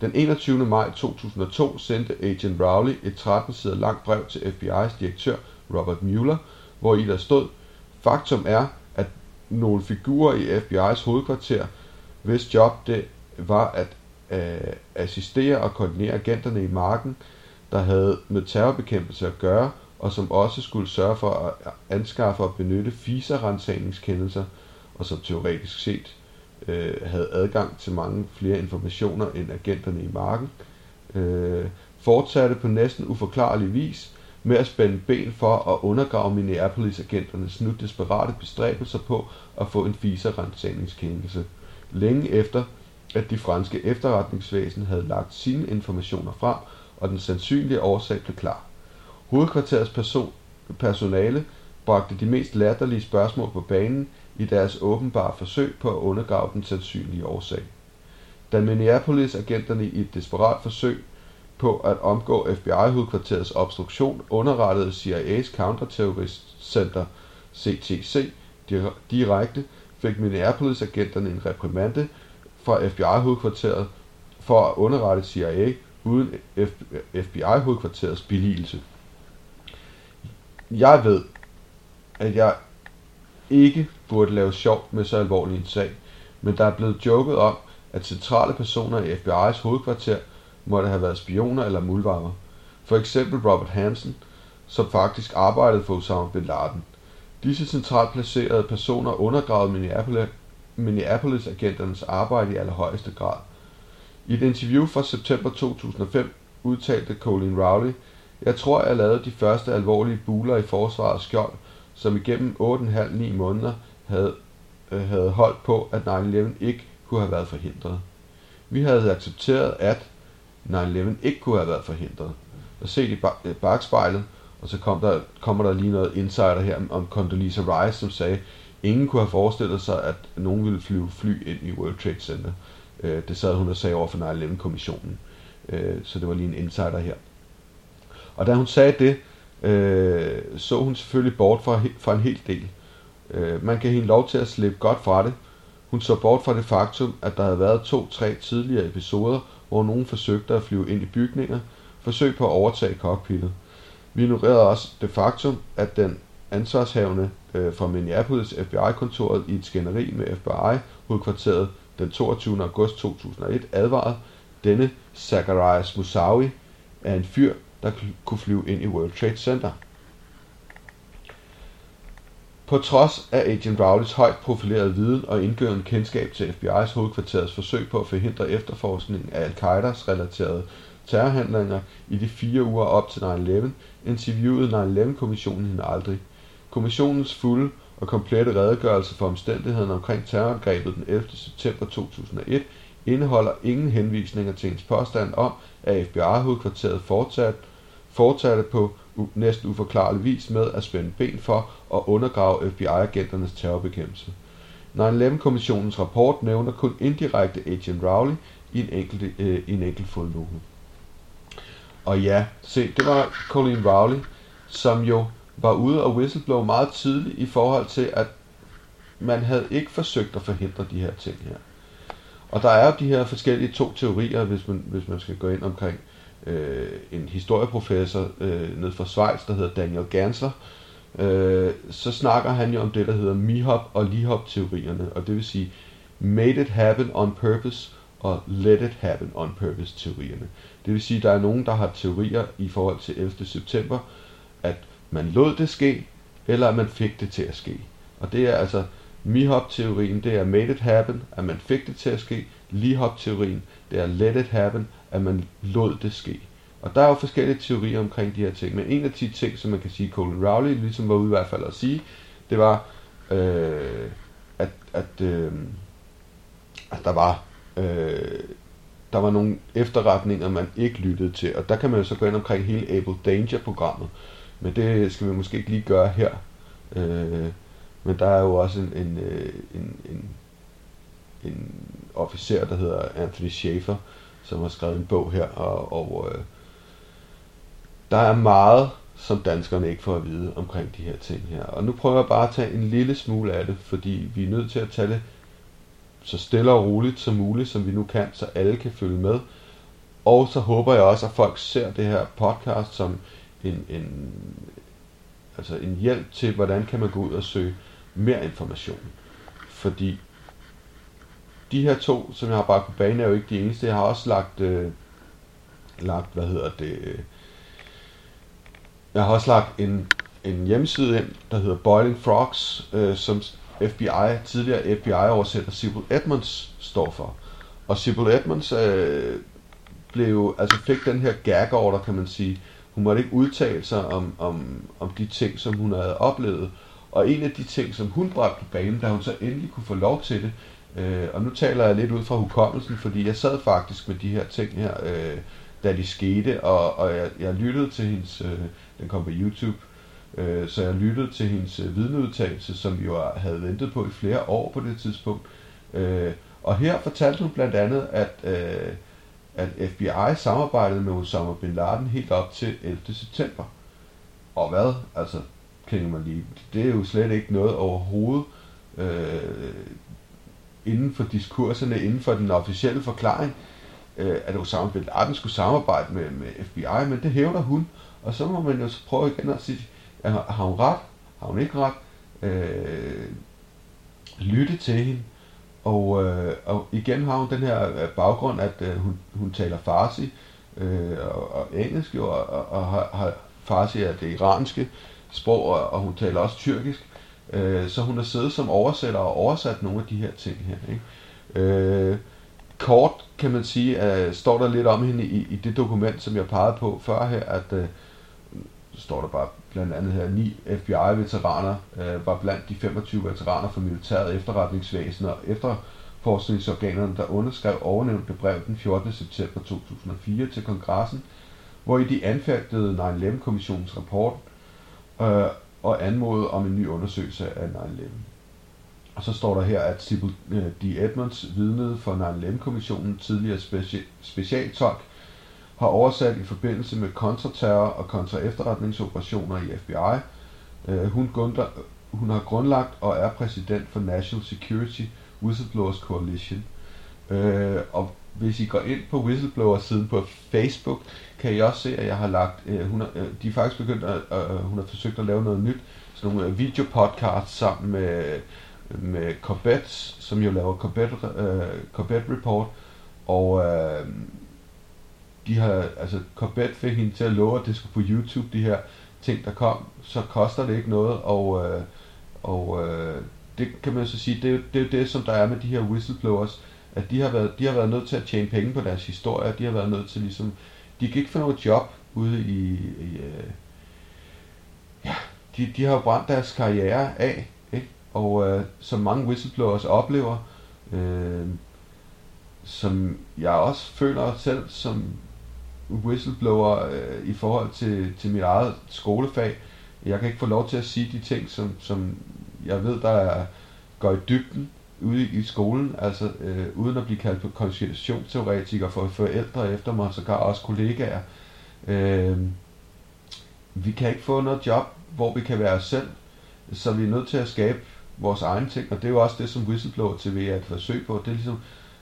Den 21. maj 2002 sendte Agent Rowley et 13 sider langt brev til FBI's direktør Robert Mueller, hvor i der stod, Faktum er, at nogle figurer i FBI's hovedkvarter, hvis job det var at øh, assistere og koordinere agenterne i marken, der havde med terrorbekæmpelse at gøre, og som også skulle sørge for at øh, anskaffe og benytte FISA-rensagningskendelser, og som teoretisk set øh, havde adgang til mange flere informationer end agenterne i marken, øh, fortsatte på næsten uforklarlig vis med at spænde ben for at undergrave Minneapolis-agenternes nu desperate bestræbelser på at få en FISA-rensagningskendelse. Længe efter, at de franske efterretningsvæsen havde lagt sine informationer frem, og den sandsynlige årsag blev klar. Hovedkvarterets person, personale bragte de mest latterlige spørgsmål på banen i deres åbenbare forsøg på at undergrave den sandsynlige årsag. Da Minneapolis-agenterne i et desperat forsøg på at omgå FBI-hovedkvarterets obstruktion underrettede CIA's Counterterrorist Center CTC direkte, fik Minneapolis-agenterne en reprimande fra FBI-hovedkvarteret for at underrette CIA uden FBI-hovedkvarterets billigelse. Jeg ved, at jeg ikke burde lave sjov med så alvorlig en sag, men der er blevet joket om, at centrale personer i FBI's hovedkvarter måtte have været spioner eller muldvarmer. For eksempel Robert Hansen, som faktisk arbejdede for Osama Bin Laden. Disse centralt placerede personer undergravede Minneapolis, Minneapolis-agenternes arbejde i allerhøjeste grad. I et interview fra september 2005 udtalte Colin Rowley, jeg tror, jeg lavede de første alvorlige buler i forsvarets skjold, som igennem 8,5-9 måneder havde, øh, havde holdt på, at 9-11 ikke kunne have været forhindret. Vi havde accepteret, at 9-11 ikke kunne have været forhindret. Og set i øh, bagspejlet, og så kom der, kommer der lige noget insider her om Condoleezza Rice, som sagde, ingen kunne have forestillet sig, at nogen ville flyve fly ind i World Trade Center. Øh, det sad hun og sagde over for 9-11-kommissionen. Øh, så det var lige en insider her. Og da hun sagde det, øh, så hun selvfølgelig bort fra, fra en hel del. Øh, man kan hende lov til at slippe godt fra det. Hun så bort fra det faktum, at der havde været to-tre tidligere episoder, hvor nogen forsøgte at flyve ind i bygninger, forsøg på at overtage cockpittet. Vi ignorerede også det faktum, at den ansvarshavende øh, fra Minneapolis FBI-kontoret i et skænderi med FBI-hovedkvarteret den 22. august 2001 advarede denne Zacharias Musawi er en fyr, der kunne flyve ind i World Trade Center. På trods af Agent Rowleys højt profilerede viden og indgående kendskab til FBI's hovedkvarterets forsøg på at forhindre efterforskningen af al-Qaidas relaterede terrorhandlinger i de fire uger op til 9-11, interviewede 9-11-kommissionen hende aldrig. Kommissionens fulde og komplette redegørelse for omstændighederne omkring terrorangrebet den 11. september 2001 indeholder ingen henvisninger til ens påstand om, at FBI-hovedkvarteret fortsat, fortsatte på næsten uforklarlig vis med at spænde ben for og undergrave FBI-agenternes terrorbekæmpelse. 9-11-kommissionens rapport nævner kun indirekte Agent Rowley i en enkelt, øh, i en enkelt fodnote. Og ja, se, det var Colleen Rowley, som jo var ude og whistleblow meget tidligt i forhold til, at man havde ikke forsøgt at forhindre de her ting her. Og der er jo de her forskellige to teorier, hvis man, hvis man skal gå ind omkring øh, en historieprofessor øh, ned fra Schweiz, der hedder Daniel Gansler, øh, så snakker han jo om det, der hedder Mihop og Lihop-teorierne, og det vil sige Made it happen on purpose og Let it happen on purpose-teorierne. Det vil sige, at der er nogen, der har teorier i forhold til 11. september, at man lod det ske, eller at man fik det til at ske. Og det er altså Mihop-teorien, det er made it happen, at man fik det til at ske. Lihop-teorien, det er let it happen, at man lod det ske. Og der er jo forskellige teorier omkring de her ting, men en af de ting, som man kan sige, Colin Rowley ligesom var ude i hvert fald at sige, det var, øh, at, at, øh, at der var øh, der var nogle efterretninger, man ikke lyttede til, og der kan man jo så gå ind omkring hele Able Danger-programmet, men det skal vi måske ikke lige gøre her. Øh, men der er jo også en, en, øh, en, en, en officer, der hedder Anthony Schaefer, som har skrevet en bog her, og, og øh, der er meget, som danskerne ikke får at vide omkring de her ting her. Og nu prøver jeg bare at tage en lille smule af det, fordi vi er nødt til at tage det så stille og roligt som muligt, som vi nu kan, så alle kan følge med. Og så håber jeg også, at folk ser det her podcast som en, en, altså en hjælp til, hvordan kan man gå ud og søge mere information. Fordi de her to, som jeg har bare på banen, er jo ikke de eneste. Jeg har også lagt, øh, lagt hvad hedder det, øh, jeg har også lagt en, en hjemmeside ind, der hedder Boiling Frogs, øh, som FBI, tidligere FBI-oversætter Sybil Edmonds står for. Og Sybil Edmonds øh, blev, altså fik den her gag order, kan man sige. Hun måtte ikke udtale sig om, om, om de ting, som hun havde oplevet. Og en af de ting, som hun bragte på banen, da hun så endelig kunne få lov til det, øh, og nu taler jeg lidt ud fra hukommelsen, fordi jeg sad faktisk med de her ting her, øh, da de skete, og, og jeg, jeg lyttede til hendes, øh, den kom på YouTube, øh, så jeg lyttede til hendes øh, vidneudtalelse, som vi jo havde ventet på i flere år på det tidspunkt. Øh, og her fortalte hun blandt andet, at, øh, at FBI samarbejdede med Osama Bin Laden helt op til 11. september. Og hvad? Altså, kan man lige, det er jo slet ikke noget overhovedet øh, inden for diskurserne, inden for den officielle forklaring, øh, at Osama Bin Laden skulle samarbejde med, med FBI, men det hævder hun. Og så må man jo så prøve igen at sige, har hun ret? Har hun ikke ret? Øh, lytte til hende. Og, øh, og igen har hun den her øh, baggrund, at øh, hun, hun taler farsi øh, og, og engelsk, og, og, og har, har farsi er det iranske sprog, og, og hun taler også tyrkisk. Øh, så hun har siddet som oversætter og oversat nogle af de her ting her. Ikke? Øh, kort kan man sige, at står der lidt om hende i, i det dokument, som jeg pegede på før her, at øh, står der bare blandt andet her, ni FBI-veteraner øh, var blandt de 25 veteraner fra militæret efterretningsvæsen og efterforskningsorganerne, der underskrev overnævnte brev den 14. september 2004 til kongressen, hvor i de anfægtede 9-11-kommissionens rapport øh, og anmode om en ny undersøgelse af 9-11. Og så står der her, at Sybil øh, D. Edmonds vidnede for 9-11-kommissionen, tidligere speci- specialtolk, har oversat i forbindelse med kontraterror og kontraefterretningsoperationer i FBI. Øh, hun, gunder, hun har grundlagt og er præsident for National Security Whistleblowers Coalition. Øh, og hvis I går ind på Whistleblower-siden på Facebook, kan I også se, at jeg har lagt, øh, hun har, øh, de er faktisk begyndt at, hun har forsøgt at lave noget nyt, sådan nogle videopodcasts sammen med med Corbett, som jo laver Corbett, øh, Corbett Report, og øh, de har, altså Corbett fik hende til at love, at det skulle på YouTube, de her ting, der kom, så koster det ikke noget, og, øh, og øh, det kan man så sige, det er, jo, det er det, som der er med de her whistleblowers, at de har været, de har været nødt til at tjene penge på deres historie, de har været nødt til ligesom, de kan ikke få noget job ude i, i øh, ja, de, de har jo brændt deres karriere af, ikke? og øh, som mange whistleblowers oplever, øh, som jeg også føler selv som whistleblower øh, i forhold til, til mit eget skolefag. Jeg kan ikke få lov til at sige de ting, som, som jeg ved, der er, går i dybden ude i, skolen, altså øh, uden at blive kaldt på konspirationsteoretiker for forældre efter mig, så kan også kollegaer. Øh, vi kan ikke få noget job, hvor vi kan være os selv, så vi er nødt til at skabe vores egne ting, og det er jo også det, som Whistleblower TV er et forsøg på, det er ligesom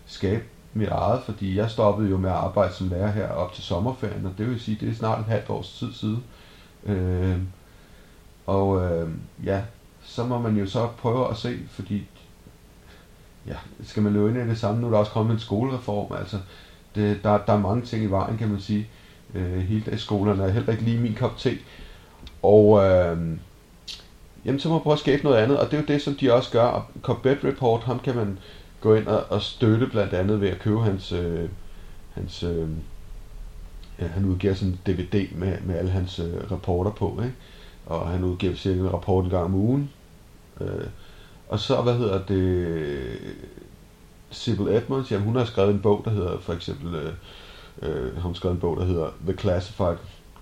skabe mit eget, fordi jeg stoppede jo med at arbejde som lærer her op til sommerferien, og det vil sige, det er snart et halvt års tid siden. Øh, og øh, ja, så må man jo så prøve at se, fordi ja, skal man løbe ind i det samme, nu er der også kommet en skolereform, altså det, der, der er mange ting i vejen, kan man sige. Øh, hele dags skolerne er heller ikke lige min kop te. Og øh, jamen så må man prøve at skabe noget andet, og det er jo det, som de også gør. Og Corbett Report, ham kan man gå ind og, og støtte blandt andet ved at købe hans, øh, hans øh, ja, han udgiver sådan en DVD med, med alle hans øh, rapporter på, ikke? og han udgiver cirka en rapport en gang om ugen. Øh, og så, hvad hedder det, Sybil Edmonds, jamen hun har skrevet en bog, der hedder for eksempel, øh, øh, hun har skrevet en bog, der hedder The Classified,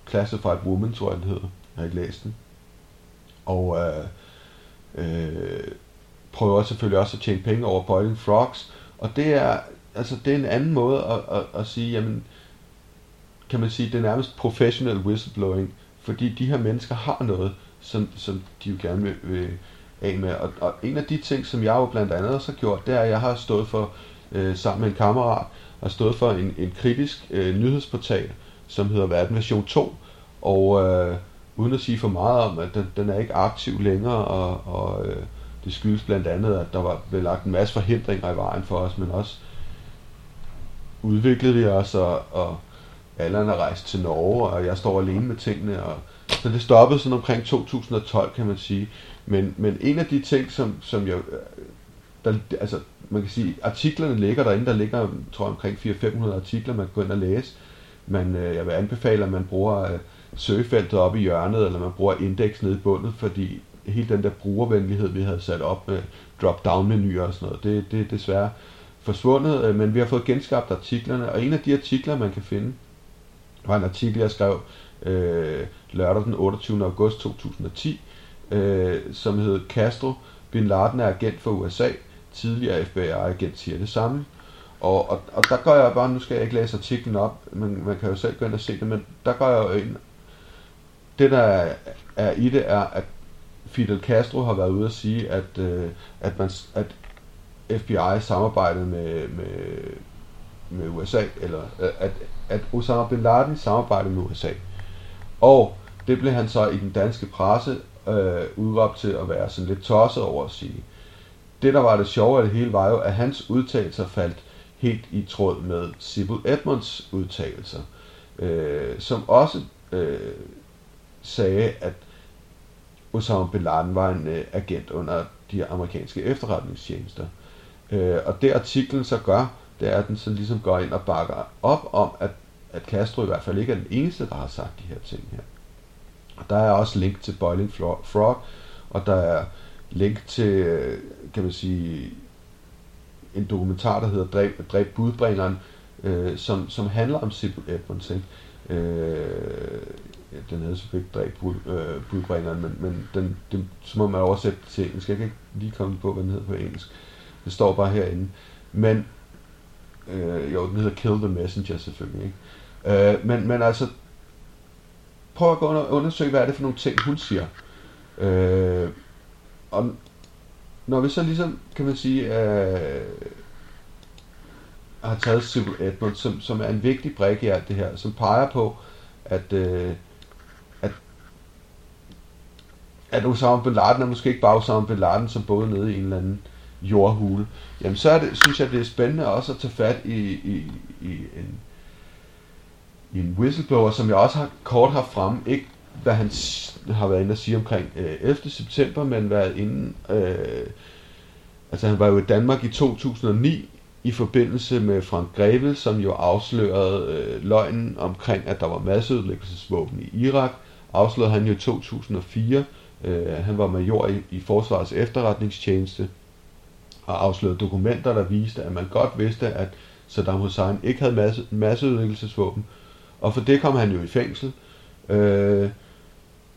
Classified Woman, tror jeg den hedder. Jeg har ikke læst den og øh, øh, prøver selvfølgelig også at tjene penge over Boiling Frogs. Og det er, altså, det er en anden måde at, at, at sige, jamen, kan man sige, det er nærmest professional whistleblowing, fordi de her mennesker har noget, som, som de jo gerne vil, vil af med. Og, og en af de ting, som jeg jo blandt andet også har gjort, det er, at jeg har stået for, øh, sammen med en kammerat, har stået for en, en kritisk øh, nyhedsportal, som hedder Verden Version 2, og øh, uden at sige for meget om, at den, den er ikke aktiv længere, og, og øh, det skyldes blandt andet, at der var blevet lagt en masse forhindringer i vejen for os, men også udviklede vi os, og, og Allan er rejst til Norge, og jeg står alene med tingene, og så det stoppede sådan omkring 2012, kan man sige. Men, men en af de ting, som, som jeg, der, altså man kan sige, artiklerne ligger derinde, der ligger, tror jeg, omkring 400-500 artikler, man kan gå ind og læse. Men øh, jeg vil anbefale, at man bruger øh, søgefeltet op i hjørnet, eller man bruger indeks nede i bundet, fordi hele den der brugervenlighed, vi havde sat op med drop-down-menuer og sådan noget, det, det er desværre forsvundet, øh, men vi har fået genskabt artiklerne, og en af de artikler, man kan finde, var en artikel, jeg skrev øh, lørdag den 28. august 2010, øh, som hed Castro, Bin Laden er agent for USA, tidligere FBI-agent siger det samme. Og, og, og der går jeg bare, nu skal jeg ikke læse artiklen op, men man kan jo selv gå ind og se det, men der går jeg jo ind det der er, er i det er, at Fidel Castro har været ude at sige, at, øh, at, man, at FBI samarbejdede med, med, med USA, eller at, at Osama Bin Laden samarbejdede med USA. Og det blev han så i den danske presse øh, udråbt til at være sådan lidt tosset over at sige. Det, der var det sjove af det hele, var jo, at hans udtalelser faldt helt i tråd med Sybil Edmonds udtalelser, øh, som også øh, sagde, at Osama Bin Laden var en øh, agent under de amerikanske efterretningstjenester. Øh, og det artiklen så gør, det er, at den så ligesom går ind og bakker op om, at, at Castro i hvert fald ikke er den eneste, der har sagt de her ting her. Og der er også link til Boiling Frog, og der er link til, kan man sige, en dokumentar, der hedder Dræb, Dræb budbringeren, øh, som, som handler om Sibyl Edmonds. Ikke? Øh, den hedder selvfølgelig ikke Dræb bud, øh, budbringeren, men, men den, den, så må man oversætte til engelsk. Jeg kan ikke lige komme på, hvad den hedder på engelsk. Det står bare herinde. Men, øh, jo, den hedder Kill the Messenger selvfølgelig. Ikke? Øh, men, men altså, prøv at gå og undersøge, hvad er det for nogle ting, hun siger. Øh, og når vi så ligesom, kan man sige, øh, har taget Sybil Edmund, som, som er en vigtig brik i alt det her, som peger på, at, øh, at, at Osama Bin Laden er måske ikke bare Osama Bin Laden, som både nede i en eller anden jordhule, jamen så er det, synes jeg, det er spændende også at tage fat i, i, i en, en whistleblower, som jeg også har kort har frem, ikke hvad han har været inde og sige omkring øh, 11. september, men været inde, øh, altså han var jo i Danmark i 2009 i forbindelse med Frank Greve, som jo afslørede øh, løgnen omkring, at der var masseødelæggelsesvåben i Irak. Afslørede han jo i 2004. Øh, han var major i, i Forsvarets efterretningstjeneste og afslørede dokumenter, der viste, at man godt vidste, at Saddam Hussein ikke havde masse, masseødelæggelsesvåben. Og for det kom han jo i fængsel. Øh,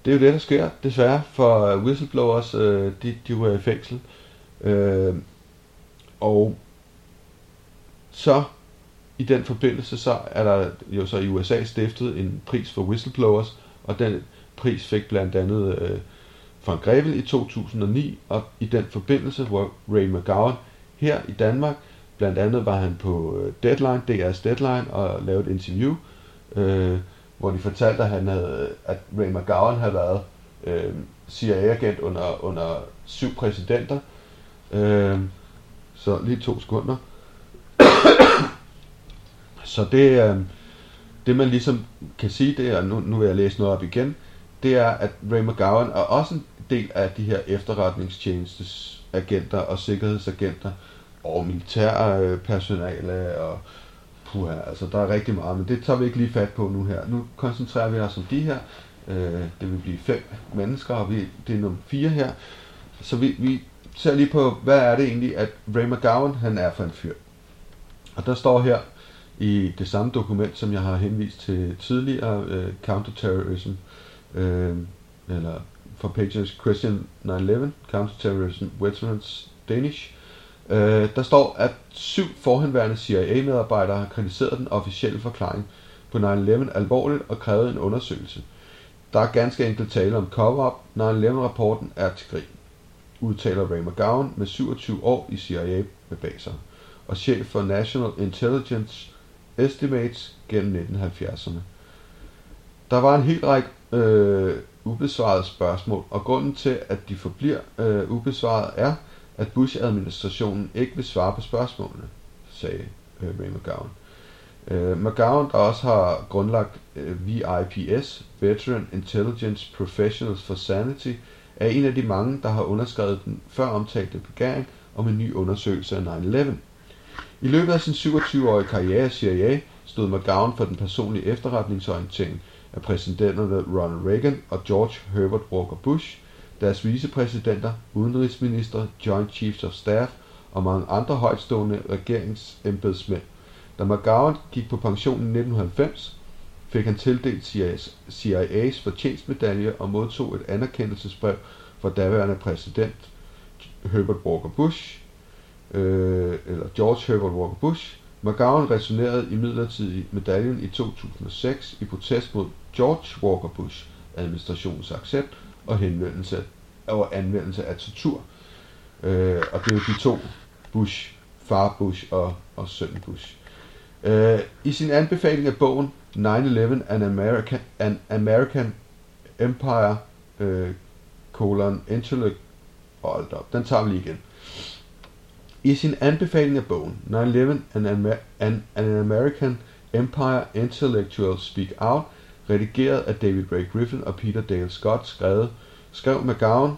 det er jo det, der sker, desværre, for whistleblowers, øh, de, de var i fængsel. Øh, og så i den forbindelse, så er der jo så i USA stiftet en pris for whistleblowers, og den pris fik blandt andet øh, Frank Grevel i 2009, og i den forbindelse, var Ray McGowan her i Danmark, blandt andet var han på øh, Deadline, DR's Deadline, og lavede et interview, øh, øh, hvor de fortalte, at, han havde, at Ray McGowan havde været øh, CIA-agent under, under syv præsidenter. Øh, så lige to sekunder. så det, øh, det man ligesom kan sige, det er, nu, nu vil jeg læse noget op igen, det er, at Ray McGowan er også en del af de her efterretningstjenestes agenter og sikkerhedsagenter og militærpersonale øh, og puha, altså der er rigtig meget, men det tager vi ikke lige fat på nu her. Nu koncentrerer vi os om de her. Øh, det vil blive fem mennesker, og vi, det er nummer fire her. Så vi, vi ser lige på, hvad er det egentlig, at Ray McGowan han er for en fyr. Og der står her i det samme dokument, som jeg har henvist til tidligere, øh, Counterterrorism, øh, eller for Pages Christian 9-11, Counterterrorism Veterans Danish, Øh, der står, at syv forhenværende CIA-medarbejdere har kritiseret den officielle forklaring på 9-11 alvorligt og krævet en undersøgelse. Der er ganske enkelt tale om cover-up. 9-11-rapporten er til grin, udtaler Ray McGowan med 27 år i CIA med baser og chef for National Intelligence Estimates gennem 1970'erne. Der var en hel række øh, ubesvarede spørgsmål, og grunden til, at de forbliver øh, ubesvaret, er, at Bush-administrationen ikke vil svare på spørgsmålene, sagde øh, Ray McGowan. Øh, McGowan, der også har grundlagt øh, VIPS, Veteran Intelligence Professionals for Sanity, er en af de mange, der har underskrevet den før omtalte begæring om en ny undersøgelse af 9-11. I løbet af sin 27-årige karriere i CIA stod McGowan for den personlige efterretningsorientering af præsidenterne Ronald Reagan og George Herbert Walker Bush, deres vicepræsidenter, udenrigsminister, Joint Chiefs of Staff og mange andre højtstående regeringsembedsmænd. Da McGowan gik på pension i 1990, fik han tildelt CIA's, CIA's fortjenstmedalje og modtog et anerkendelsesbrev fra daværende præsident Herbert Walker Bush, øh, eller George Herbert Walker Bush. McGowan resonerede imidlertid medaljen i 2006 i protest mod George Walker Bush administrationens accept og henvendelse og anvendelse af tortur. Øh, og det er jo de to Bush, far Bush og, og søn Bush. Øh, I sin anbefaling af bogen 9-11 An American, An American Empire, øh, colon, intellect, hold op, den tager vi lige igen. I sin anbefaling af bogen 9-11 An, An, An American Empire Intellectual Speak Out, redigeret af David Ray Griffin og Peter Dale Scott, skrevet, skrev McGowan,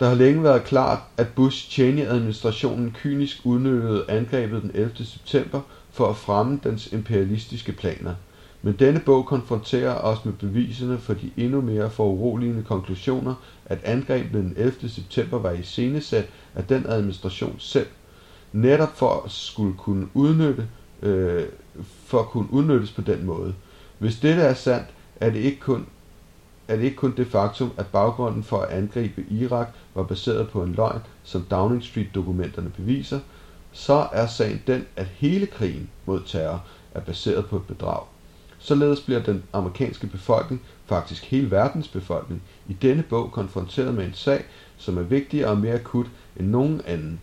Der har længe været klart, at Bush-Cheney-administrationen kynisk udnyttede angrebet den 11. september for at fremme dens imperialistiske planer. Men denne bog konfronterer os med beviserne for de endnu mere foruroligende konklusioner, at angrebet den 11. september var iscenesat af den administration selv, netop for at skulle kunne udnytte, øh, for at kunne udnyttes på den måde. Hvis dette er sandt, er det ikke kun er det ikke kun det faktum, at baggrunden for at angribe Irak var baseret på en løgn, som Downing Street-dokumenterne beviser, så er sagen den, at hele krigen mod terror er baseret på et bedrag. Således bliver den amerikanske befolkning, faktisk hele verdens befolkning, i denne bog konfronteret med en sag, som er vigtigere og mere akut end nogen anden.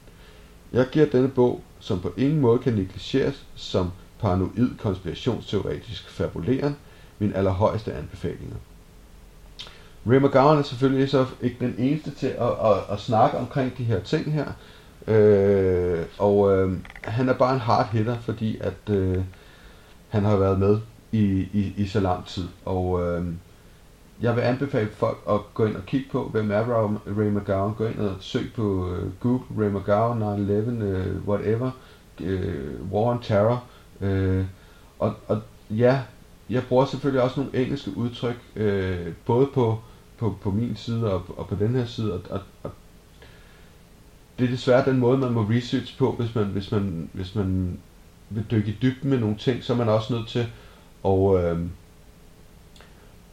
Jeg giver denne bog, som på ingen måde kan negligeres som paranoid konspirationsteoretisk fabulerer min allerhøjeste anbefalinger. Ray McGowan er selvfølgelig så ikke den eneste til at, at, at snakke omkring de her ting her. Øh, og øh, han er bare en hard hitter, fordi at øh, han har været med i, i, i så lang tid. Og øh, jeg vil anbefale folk at gå ind og kigge på, hvem er Ray McGowan. Gå ind og søg på øh, Google Ray McGowan 9-11, øh, whatever, øh, War on Terror. Øh, og, og ja, jeg bruger selvfølgelig også nogle engelske udtryk, øh, både på, på, på min side og, og på den her side, og, og, og det er desværre den måde, man må research på, hvis man, hvis man, hvis man vil dykke i dybden med nogle ting, så er man også nødt til at, øh,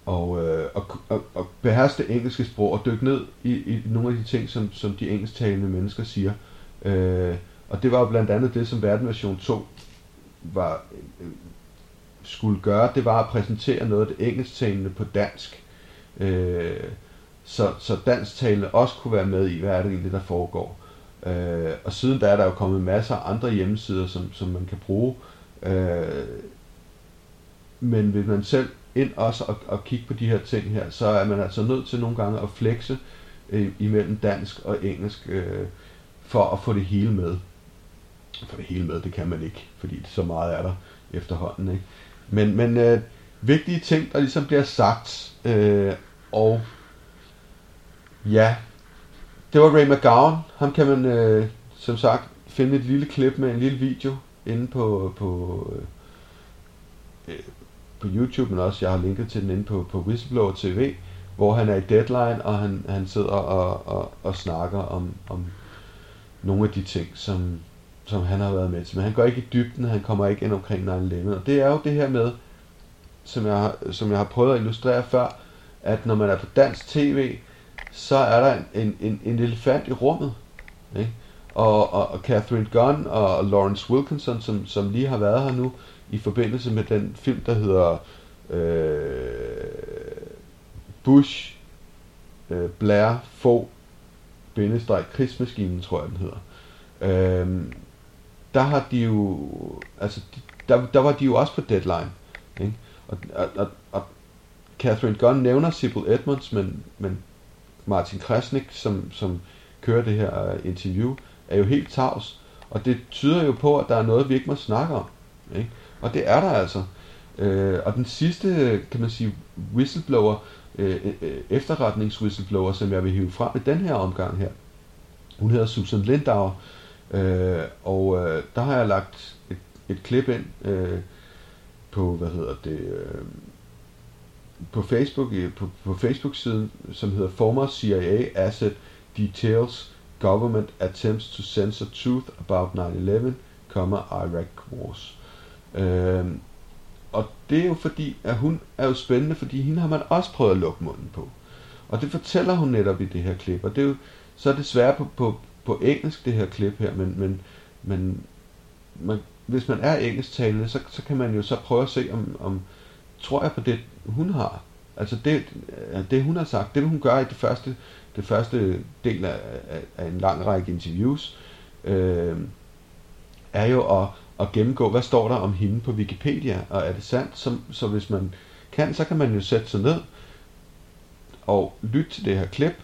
og, øh, og, og, og beherske det engelske sprog og dykke ned i, i nogle af de ting, som, som de engelsktalende mennesker siger. Øh, og det var jo blandt andet det, som Version 2 var, øh, skulle gøre, det var at præsentere noget af det engelsktalende på dansk. Øh, så, så dansktalende også kunne være med i, hvad er det egentlig, der foregår. Øh, og siden da er der jo kommet masser af andre hjemmesider, som, som man kan bruge. Øh, men vil man selv ind også og, og kigge på de her ting her, så er man altså nødt til nogle gange at flexe øh, imellem dansk og engelsk, øh, for at få det hele med. For det hele med, det kan man ikke, fordi så meget er der efterhånden. Ikke? Men, men øh, vigtige ting, der ligesom bliver sagt, øh, og ja, det var Ray McGowan. Ham kan man, øh, som sagt, finde et lille klip med en lille video inde på, på, øh, på YouTube, men også jeg har linket til den inde på, på Whistleblower TV, hvor han er i deadline, og han, han sidder og, og, og snakker om, om nogle af de ting, som, som han har været med til. Men han går ikke i dybden, han kommer ikke ind omkring 9-11. Og det er jo det her med, som jeg, som jeg har prøvet at illustrere før, at når man er på dansk tv, så er der en, en, en, en elefant i rummet. Ikke? Og, og, og Catherine Gunn og Lawrence Wilkinson, som, som lige har været her nu, i forbindelse med den film, der hedder øh, Bush, øh, Blair, få bindestreg, krigsmaskinen, tror jeg den hedder. Øh, der har de jo, altså, der, der var de jo også på deadline. Ikke? Og, og, og, og Catherine Gunn nævner Sybil Edmonds, men, men Martin Kresnik, som, som kører det her øh, interview, er jo helt tavs. Og det tyder jo på, at der er noget, vi ikke må snakke om. Ikke? Og det er der altså. Øh, og den sidste, kan man sige, whistleblower, øh, øh, efterretningswhistleblower, som jeg vil hive frem i den her omgang her, hun hedder Susan Lindauer, øh, og øh, der har jeg lagt et, et klip ind øh, på, hvad hedder det, øh, på Facebook, på, på Facebook-siden, som hedder Former CIA Asset Details Government Attempts to Censor Truth About 9-11, Iraq Wars. Øh, og det er jo fordi, at hun er jo spændende, fordi hende har man også prøvet at lukke munden på. Og det fortæller hun netop i det her klip, og det er jo så desværre det på, på, på engelsk, det her klip her, men, men, men man, hvis man er engelsktalende, så, så kan man jo så prøve at se, om, om tror jeg på det, hun har. Altså det, øh, det hun har sagt, det vil hun gøre i det første, det første del af, af, af en lang række interviews, øh, er jo at, at gennemgå, hvad står der om hende på Wikipedia, og er det sandt? Så, så hvis man kan, så kan man jo sætte sig ned og lytte til det her klip,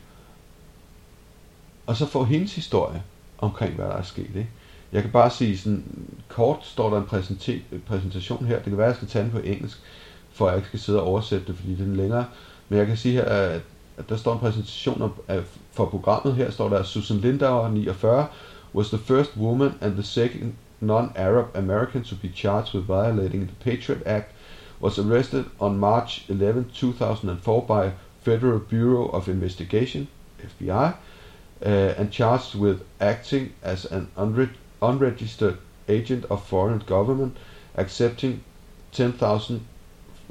og så få hendes historie omkring, hvad der er sket. Ikke? Jeg kan bare sige sådan, kort står der en præsentation her, det kan være, at jeg skal tage den på engelsk, for at jeg ikke skal sidde og oversætte det, fordi den er længere. Men jeg kan sige her, at der står en præsentation om, af, for programmet her, står der, Susan Lindauer, 49, was the first woman and the second non-Arab American to be charged with violating the Patriot Act, was arrested on March 11, 2004 by Federal Bureau of Investigation, FBI, uh, and charged with acting as an unre- unregistered agent of foreign government, accepting $10,000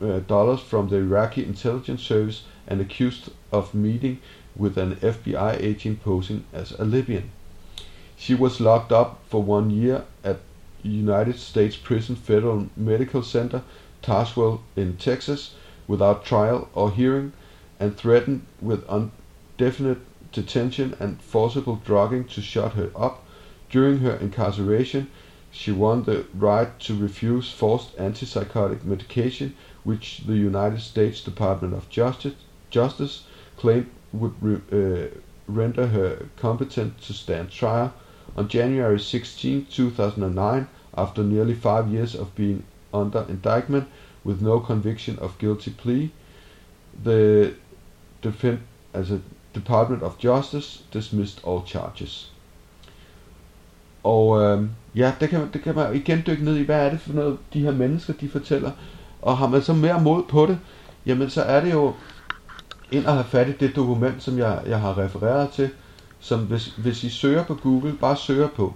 uh, from the Iraqi intelligence service and accused of meeting with an FBI agent posing as a Libyan. She was locked up for one year at United States Prison Federal Medical Center, Tarswell in Texas, without trial or hearing, and threatened with indefinite detention and forcible drugging to shut her up. During her incarceration, she won the right to refuse forced antipsychotic medication, which the United States Department of Justice, Justice claimed would re- uh, render her competent to stand trial. On January 16, 2009, after nearly five years of being under indictment with no conviction of guilty plea, the defend, as a Department of Justice dismissed all charges. Og øh, ja, det kan, det kan man igen dykke ned i, hvad er det for noget, de her mennesker, de fortæller. Og har man så mere mod på det, jamen så er det jo ind at have fat i det dokument, som jeg, jeg har refereret til, som hvis, hvis I søger på Google, bare søger på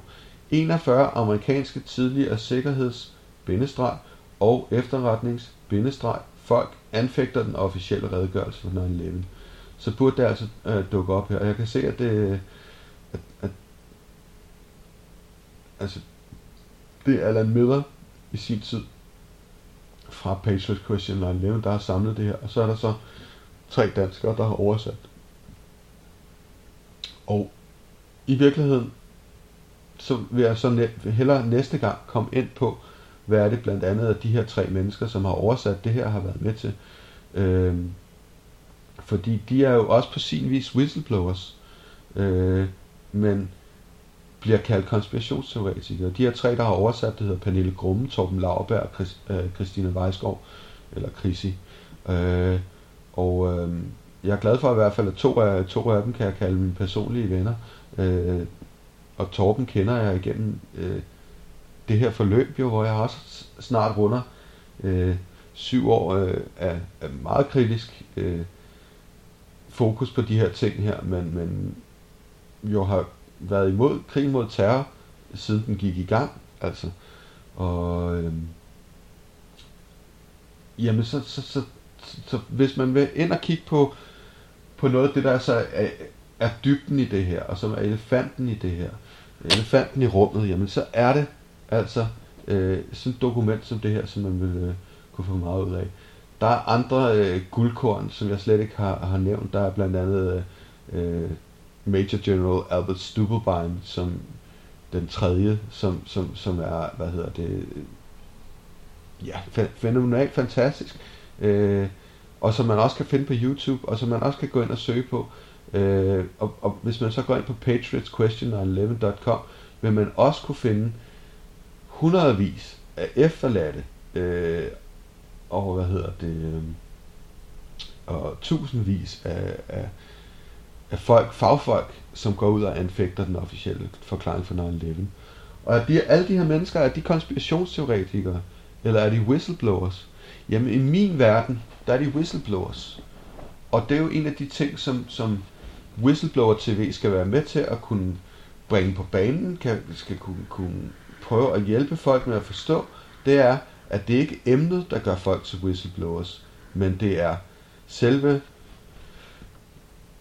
41 amerikanske tidligere sikkerheds og efterretnings folk anfægter den officielle redegørelse for 9-11. Så burde det altså øh, dukke op her. Og jeg kan se, at det, øh, at, at altså, det er Alan Miller i sin tid fra Patriot Christian 911, der har samlet det her, og så er der så tre danskere, der har oversat. Og i virkeligheden, så vil jeg så næ- hellere næste gang komme ind på, hvad er det blandt andet af de her tre mennesker, som har oversat det her, har været med til. Øh, fordi de er jo også på sin vis whistleblowers, øh, men bliver kaldt konspirationsteoretikere. De her tre, der har oversat, det hedder Pernille Grumme, Torben Lauberg og Chris, øh, Christine Weisgaard, eller Chrissy. Øh, og øh, jeg er glad for i hvert fald, at to af, to af dem kan jeg kalde mine personlige venner. Øh, og Torben kender jeg igennem øh, det her forløb, jo, hvor jeg også snart runder øh, syv år øh, af, af meget kritisk øh, fokus på de her ting her, men, men jo har været imod krig mod terror, siden den gik i gang. Altså. Og øhm, jamen så, så, så, så, så, hvis man vil ind og kigge på, på noget af det, der så er, er dybden i det her, og som er elefanten i det her, elefanten i rummet, jamen så er det altså øh, sådan et dokument som det her, som man vil øh, kunne få meget ud af. Der er andre øh, guldkorn, som jeg slet ikke har, har nævnt. Der er blandt andet øh, Major General Albert Stubelbein som den tredje, som, som, som er, hvad hedder det, øh, ja, fænomenalt fantastisk, øh, og som man også kan finde på YouTube, og som man også kan gå ind og søge på. Øh, og, og hvis man så går ind på patriotsquestion11.com, vil man også kunne finde hundredvis af efterladte, øh, og hvad hedder det, øhm, og tusindvis af, af af folk, fagfolk, som går ud og anfægter den officielle forklaring for 9-11. Og er de, alle de her mennesker, er de konspirationsteoretikere, eller er de whistleblowers? Jamen i min verden, der er de whistleblowers. Og det er jo en af de ting, som, som whistleblower TV skal være med til at kunne bringe på banen, kan, skal kunne, kunne prøve at hjælpe folk med at forstå, det er, at det ikke er emnet, der gør folk til whistleblowers, men det er selve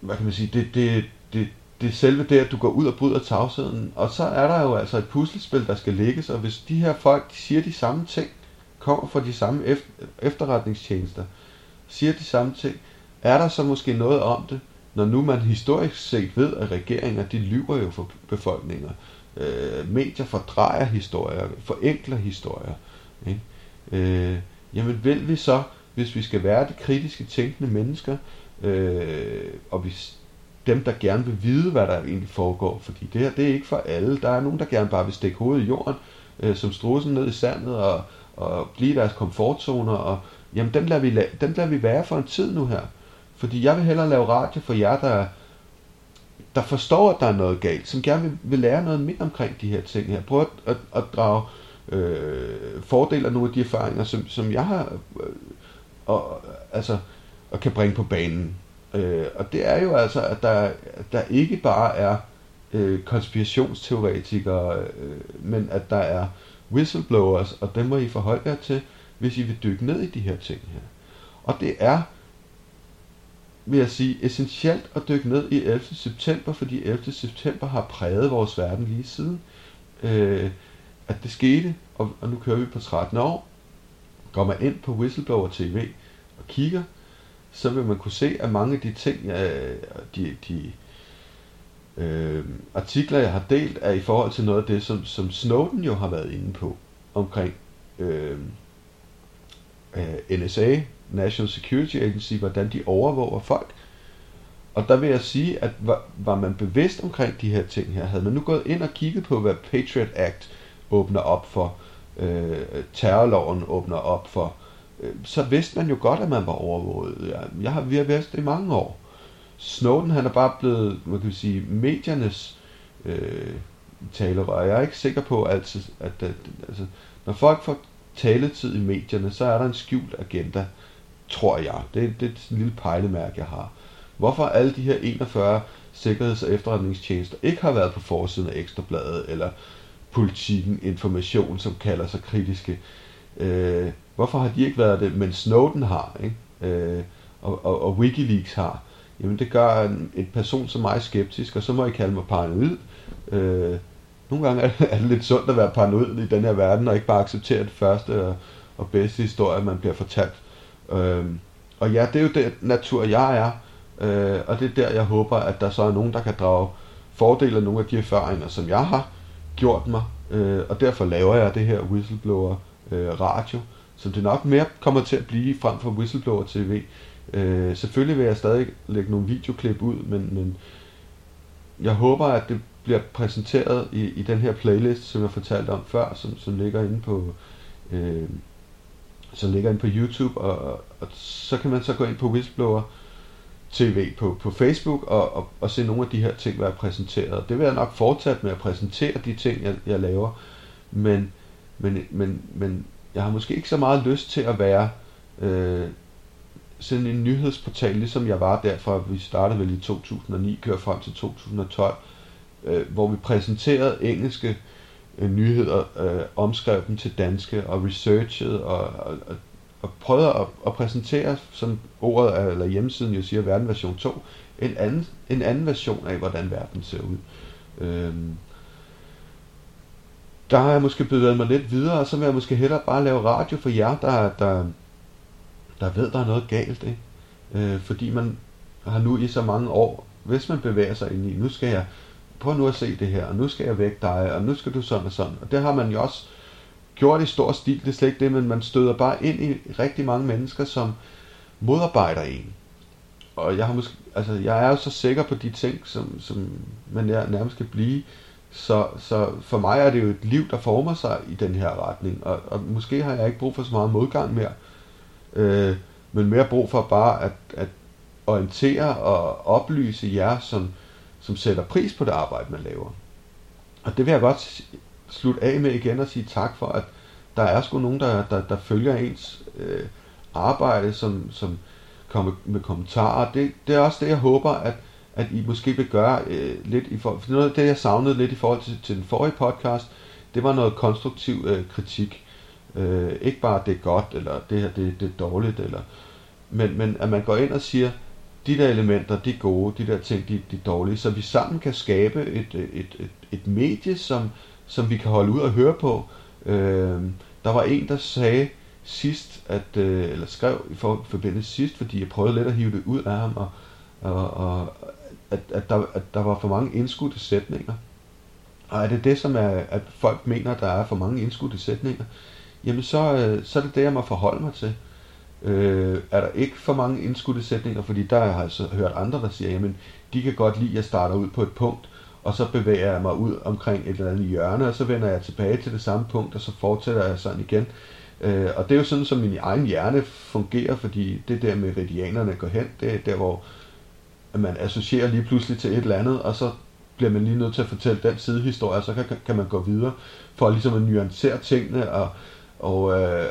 hvad kan man sige, det, det, det, det er selve det, at du går ud og bryder tavsheden. Og så er der jo altså et puslespil, der skal lægges, og hvis de her folk siger de samme ting, kommer fra de samme efterretningstjenester, siger de samme ting, er der så måske noget om det, når nu man historisk set ved, at regeringer, de lyver jo for befolkninger. Øh, medier fordrejer historier, forenkler historier. Ikke? Øh, jamen vil vi så, hvis vi skal være de kritiske tænkende mennesker, Øh, og hvis dem, der gerne vil vide, hvad der egentlig foregår, fordi det her, det er ikke for alle. Der er nogen, der gerne bare vil stikke hovedet i jorden, øh, som strusen ned i sandet og, og blive i deres komfortzoner, og jamen, den lader, vi, den lader vi være for en tid nu her. Fordi jeg vil hellere lave radio for jer, der, der forstår, at der er noget galt, som gerne vil, vil lære noget mere omkring de her ting her. Prøv at, at, at drage øh, fordele af nogle af de erfaringer, som, som jeg har, øh, og, altså, og kan bringe på banen. Øh, og det er jo altså, at der, der ikke bare er øh, konspirationsteoretikere, øh, men at der er whistleblowers, og dem må I forholde jer til, hvis I vil dykke ned i de her ting her. Og det er, vil jeg sige, essentielt at dykke ned i 11. september, fordi 11. september har præget vores verden lige siden, øh, at det skete, og, og nu kører vi på 13 år. Går man ind på Whistleblower TV og kigger, så vil man kunne se, at mange af de ting, øh, de, de øh, artikler, jeg har delt, er i forhold til noget af det, som, som Snowden jo har været inde på, omkring øh, øh NSA, National Security Agency, hvordan de overvåger folk. Og der vil jeg sige, at var, var man bevidst omkring de her ting her, havde man nu gået ind og kigget på, hvad Patriot Act åbner op for, øh, terrorloven åbner op for, øh, så vidste man jo godt, at man var overvåget. Ja, jeg har, vi har vidst det i mange år. Snowden han er bare blevet, man kan sige, mediernes øh, talerør. Jeg er ikke sikker på altid, at, at altså, når folk får taletid i medierne, så er der en skjult agenda, tror jeg. Det, det er et lille pejlemærke, jeg har. Hvorfor alle de her 41 sikkerheds- og efterretningstjenester ikke har været på forsiden af Ekstrabladet, eller politikken information, som kalder sig kritiske. Øh, hvorfor har de ikke været det, men Snowden har, ikke? Øh, og, og, og Wikileaks har? Jamen det gør en, en person som mig skeptisk, og så må I kalde mig paranoid. Øh, nogle gange er, det lidt sundt at være paranoid i den her verden, og ikke bare acceptere det første og, og bedste historie, man bliver fortalt. Øh, og ja, det er jo den natur, jeg er, øh, og det er der, jeg håber, at der så er nogen, der kan drage fordele af nogle af de erfaringer, som jeg har gjort mig, øh, og derfor laver jeg det her whistleblower øh, radio, som det nok mere kommer til at blive frem for whistleblower tv. Øh, selvfølgelig vil jeg stadig lægge nogle videoklip ud, men, men jeg håber, at det bliver præsenteret i, i den her playlist, som jeg fortalte om før, som, som ligger inde på øh, som ligger inde på YouTube, og, og så kan man så gå ind på Whistleblower TV på, på Facebook og, og, og se nogle af de her ting være præsenteret. Det vil jeg nok fortsætte med at præsentere de ting, jeg, jeg laver, men, men, men, men jeg har måske ikke så meget lyst til at være øh, sådan en nyhedsportal, ligesom jeg var derfra, vi startede vel i 2009, kører frem til 2012, øh, hvor vi præsenterede engelske øh, nyheder, øh, omskrev dem til danske og researchet og, og, og og prøvet at, at præsentere, som ordet eller hjemmesiden jo siger, verden version 2, en anden, en anden version af, hvordan verden ser ud. Øhm, der har jeg måske bevæget mig lidt videre, og så vil jeg måske hellere bare lave radio for jer, der, der, der ved, der er noget galt. Ikke? Øh, fordi man har nu i så mange år, hvis man bevæger sig ind i, nu skal jeg, prøv nu at se det her, og nu skal jeg væk dig, og nu skal du sådan og sådan. Og det har man jo også gjort i stor stil, det er slet ikke det, men man støder bare ind i rigtig mange mennesker, som modarbejder en. Og jeg har måske, altså jeg er jo så sikker på de ting, som, som man nærmest kan blive, så, så for mig er det jo et liv, der former sig i den her retning, og, og måske har jeg ikke brug for så meget modgang mere, øh, men mere brug for bare at, at orientere og oplyse jer, som, som sætter pris på det arbejde, man laver. Og det vil jeg godt slutte af med igen og sige tak for, at der er sgu nogen, der, der, der følger ens øh, arbejde, som, som kommer med kommentarer. Det, det er også det, jeg håber, at, at I måske vil gøre øh, lidt i forhold... For noget af det, jeg savnede lidt i forhold til, til den forrige podcast, det var noget konstruktiv øh, kritik. Øh, ikke bare, det er godt, eller det her, det, det er dårligt, eller... Men, men at man går ind og siger, de der elementer, de er gode, de der ting, de, de er dårlige, så vi sammen kan skabe et, et, et, et medie, som, som vi kan holde ud og høre på. Øh, der var en, der sagde sidst, at, øh, eller skrev i forbindelse sidst, fordi jeg prøvede lidt at hive det ud af ham, og, og, og at, at, der, at der var for mange indskudte sætninger. Og er det det, som er, at folk mener, der er for mange indskudte sætninger, jamen så, øh, så er det det, jeg må forholde mig til. Øh, er der ikke for mange indskudte sætninger, fordi der har jeg så hørt andre, der siger, jamen de kan godt lide, at jeg starter ud på et punkt, og så bevæger jeg mig ud omkring et eller andet hjørne, og så vender jeg tilbage til det samme punkt, og så fortsætter jeg sådan igen. Øh, og det er jo sådan, som min egen hjerne fungerer, fordi det der med meridianerne går hen, det er der, hvor man associerer lige pludselig til et eller andet, og så bliver man lige nødt til at fortælle den sidehistorie, og så kan, kan man gå videre for ligesom at nuancere tingene, og, og, øh,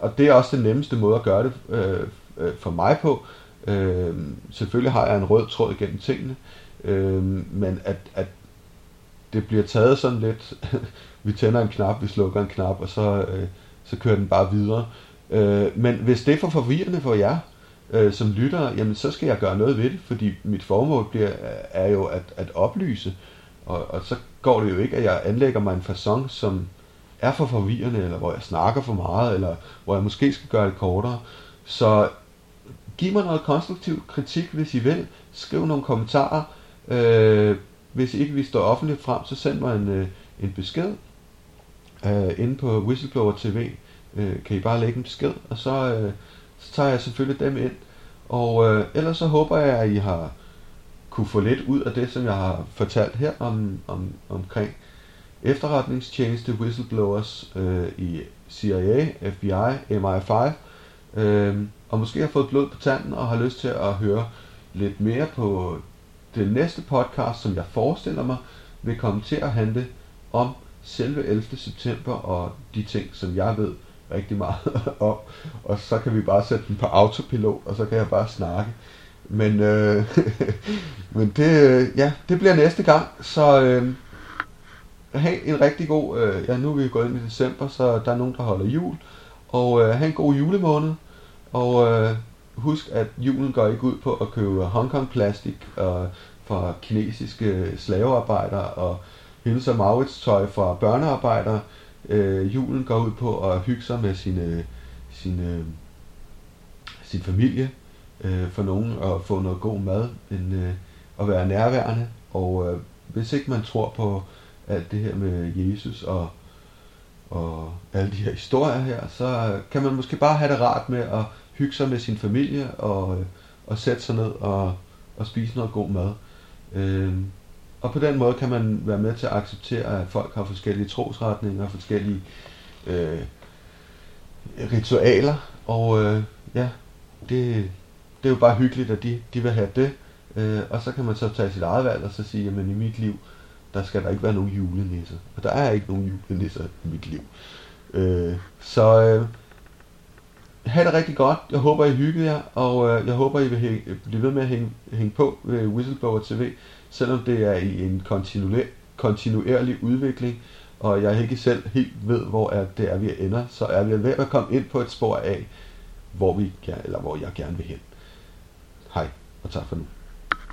og det er også den nemmeste måde at gøre det øh, øh, for mig på. Øh, selvfølgelig har jeg en rød tråd igennem tingene, øh, men at, at det bliver taget sådan lidt, *laughs* vi tænder en knap, vi slukker en knap, og så, øh, så kører den bare videre. Øh, men hvis det er for forvirrende for jer, øh, som lytter, jamen så skal jeg gøre noget ved det, fordi mit formål bliver, er jo at, at oplyse, og, og så går det jo ikke, at jeg anlægger mig en façon, som er for forvirrende, eller hvor jeg snakker for meget, eller hvor jeg måske skal gøre det kortere. Så giv mig noget konstruktiv kritik, hvis I vil. Skriv nogle kommentarer. Øh, hvis ikke vi står offentligt frem, så send mig en, øh, en besked øh, inde på Whistleblower TV. Øh, kan I bare lægge en besked, og så, øh, så tager jeg selvfølgelig dem ind. Og øh, ellers så håber jeg, at I har kunne få lidt ud af det, som jeg har fortalt her om, om, omkring efterretningstjeneste whistleblowers øh, i CIA, FBI, MI5, øh, og måske har fået blod på tanden og har lyst til at høre lidt mere på den næste podcast, som jeg forestiller mig, vil komme til at handle om selve 11. september og de ting, som jeg ved rigtig meget *laughs* om. Og så kan vi bare sætte den på autopilot, og så kan jeg bare snakke. Men, øh, *laughs* men det, øh, ja, det bliver næste gang, så øh, have en rigtig god, øh, ja nu er vi gået ind i december, så der er nogen, der holder jul, og øh, have en god julemåned, og øh, husk, at julen går ikke ud på at købe Hongkong plastik og fra kinesiske slavearbejdere og Hills og Maurits tøj fra børnearbejdere. Øh, julen går ud på at hygge sig med sine, sine, sin familie, øh, for nogen at få noget god mad, end øh, at være nærværende. Og øh, hvis ikke man tror på alt det her med Jesus og, og alle de her historier her, så kan man måske bare have det rart med at hygge sig med sin familie og, øh, og sætte sig ned og, og spise noget god mad. Øh, og på den måde kan man være med til at acceptere, at folk har forskellige trosretninger, forskellige øh, ritualer, og øh, ja, det, det er jo bare hyggeligt, at de, de vil have det. Øh, og så kan man så tage sit eget valg og så sige, jamen i mit liv, der skal der ikke være nogen julenisser. Og der er ikke nogen julenisser i mit liv. Øh, så øh, have det rigtig godt. Jeg håber, I hygger jer, og øh, jeg håber, I vil hænge, blive ved med at hænge, hænge på ved Whistleblower TV, selvom det er i en kontinuer, kontinuerlig udvikling, og jeg ikke selv helt ved, hvor er det er, vi ender, så er vi ved at komme ind på et spor af, hvor, vi, eller hvor jeg gerne vil hen. Hej, og tak for nu.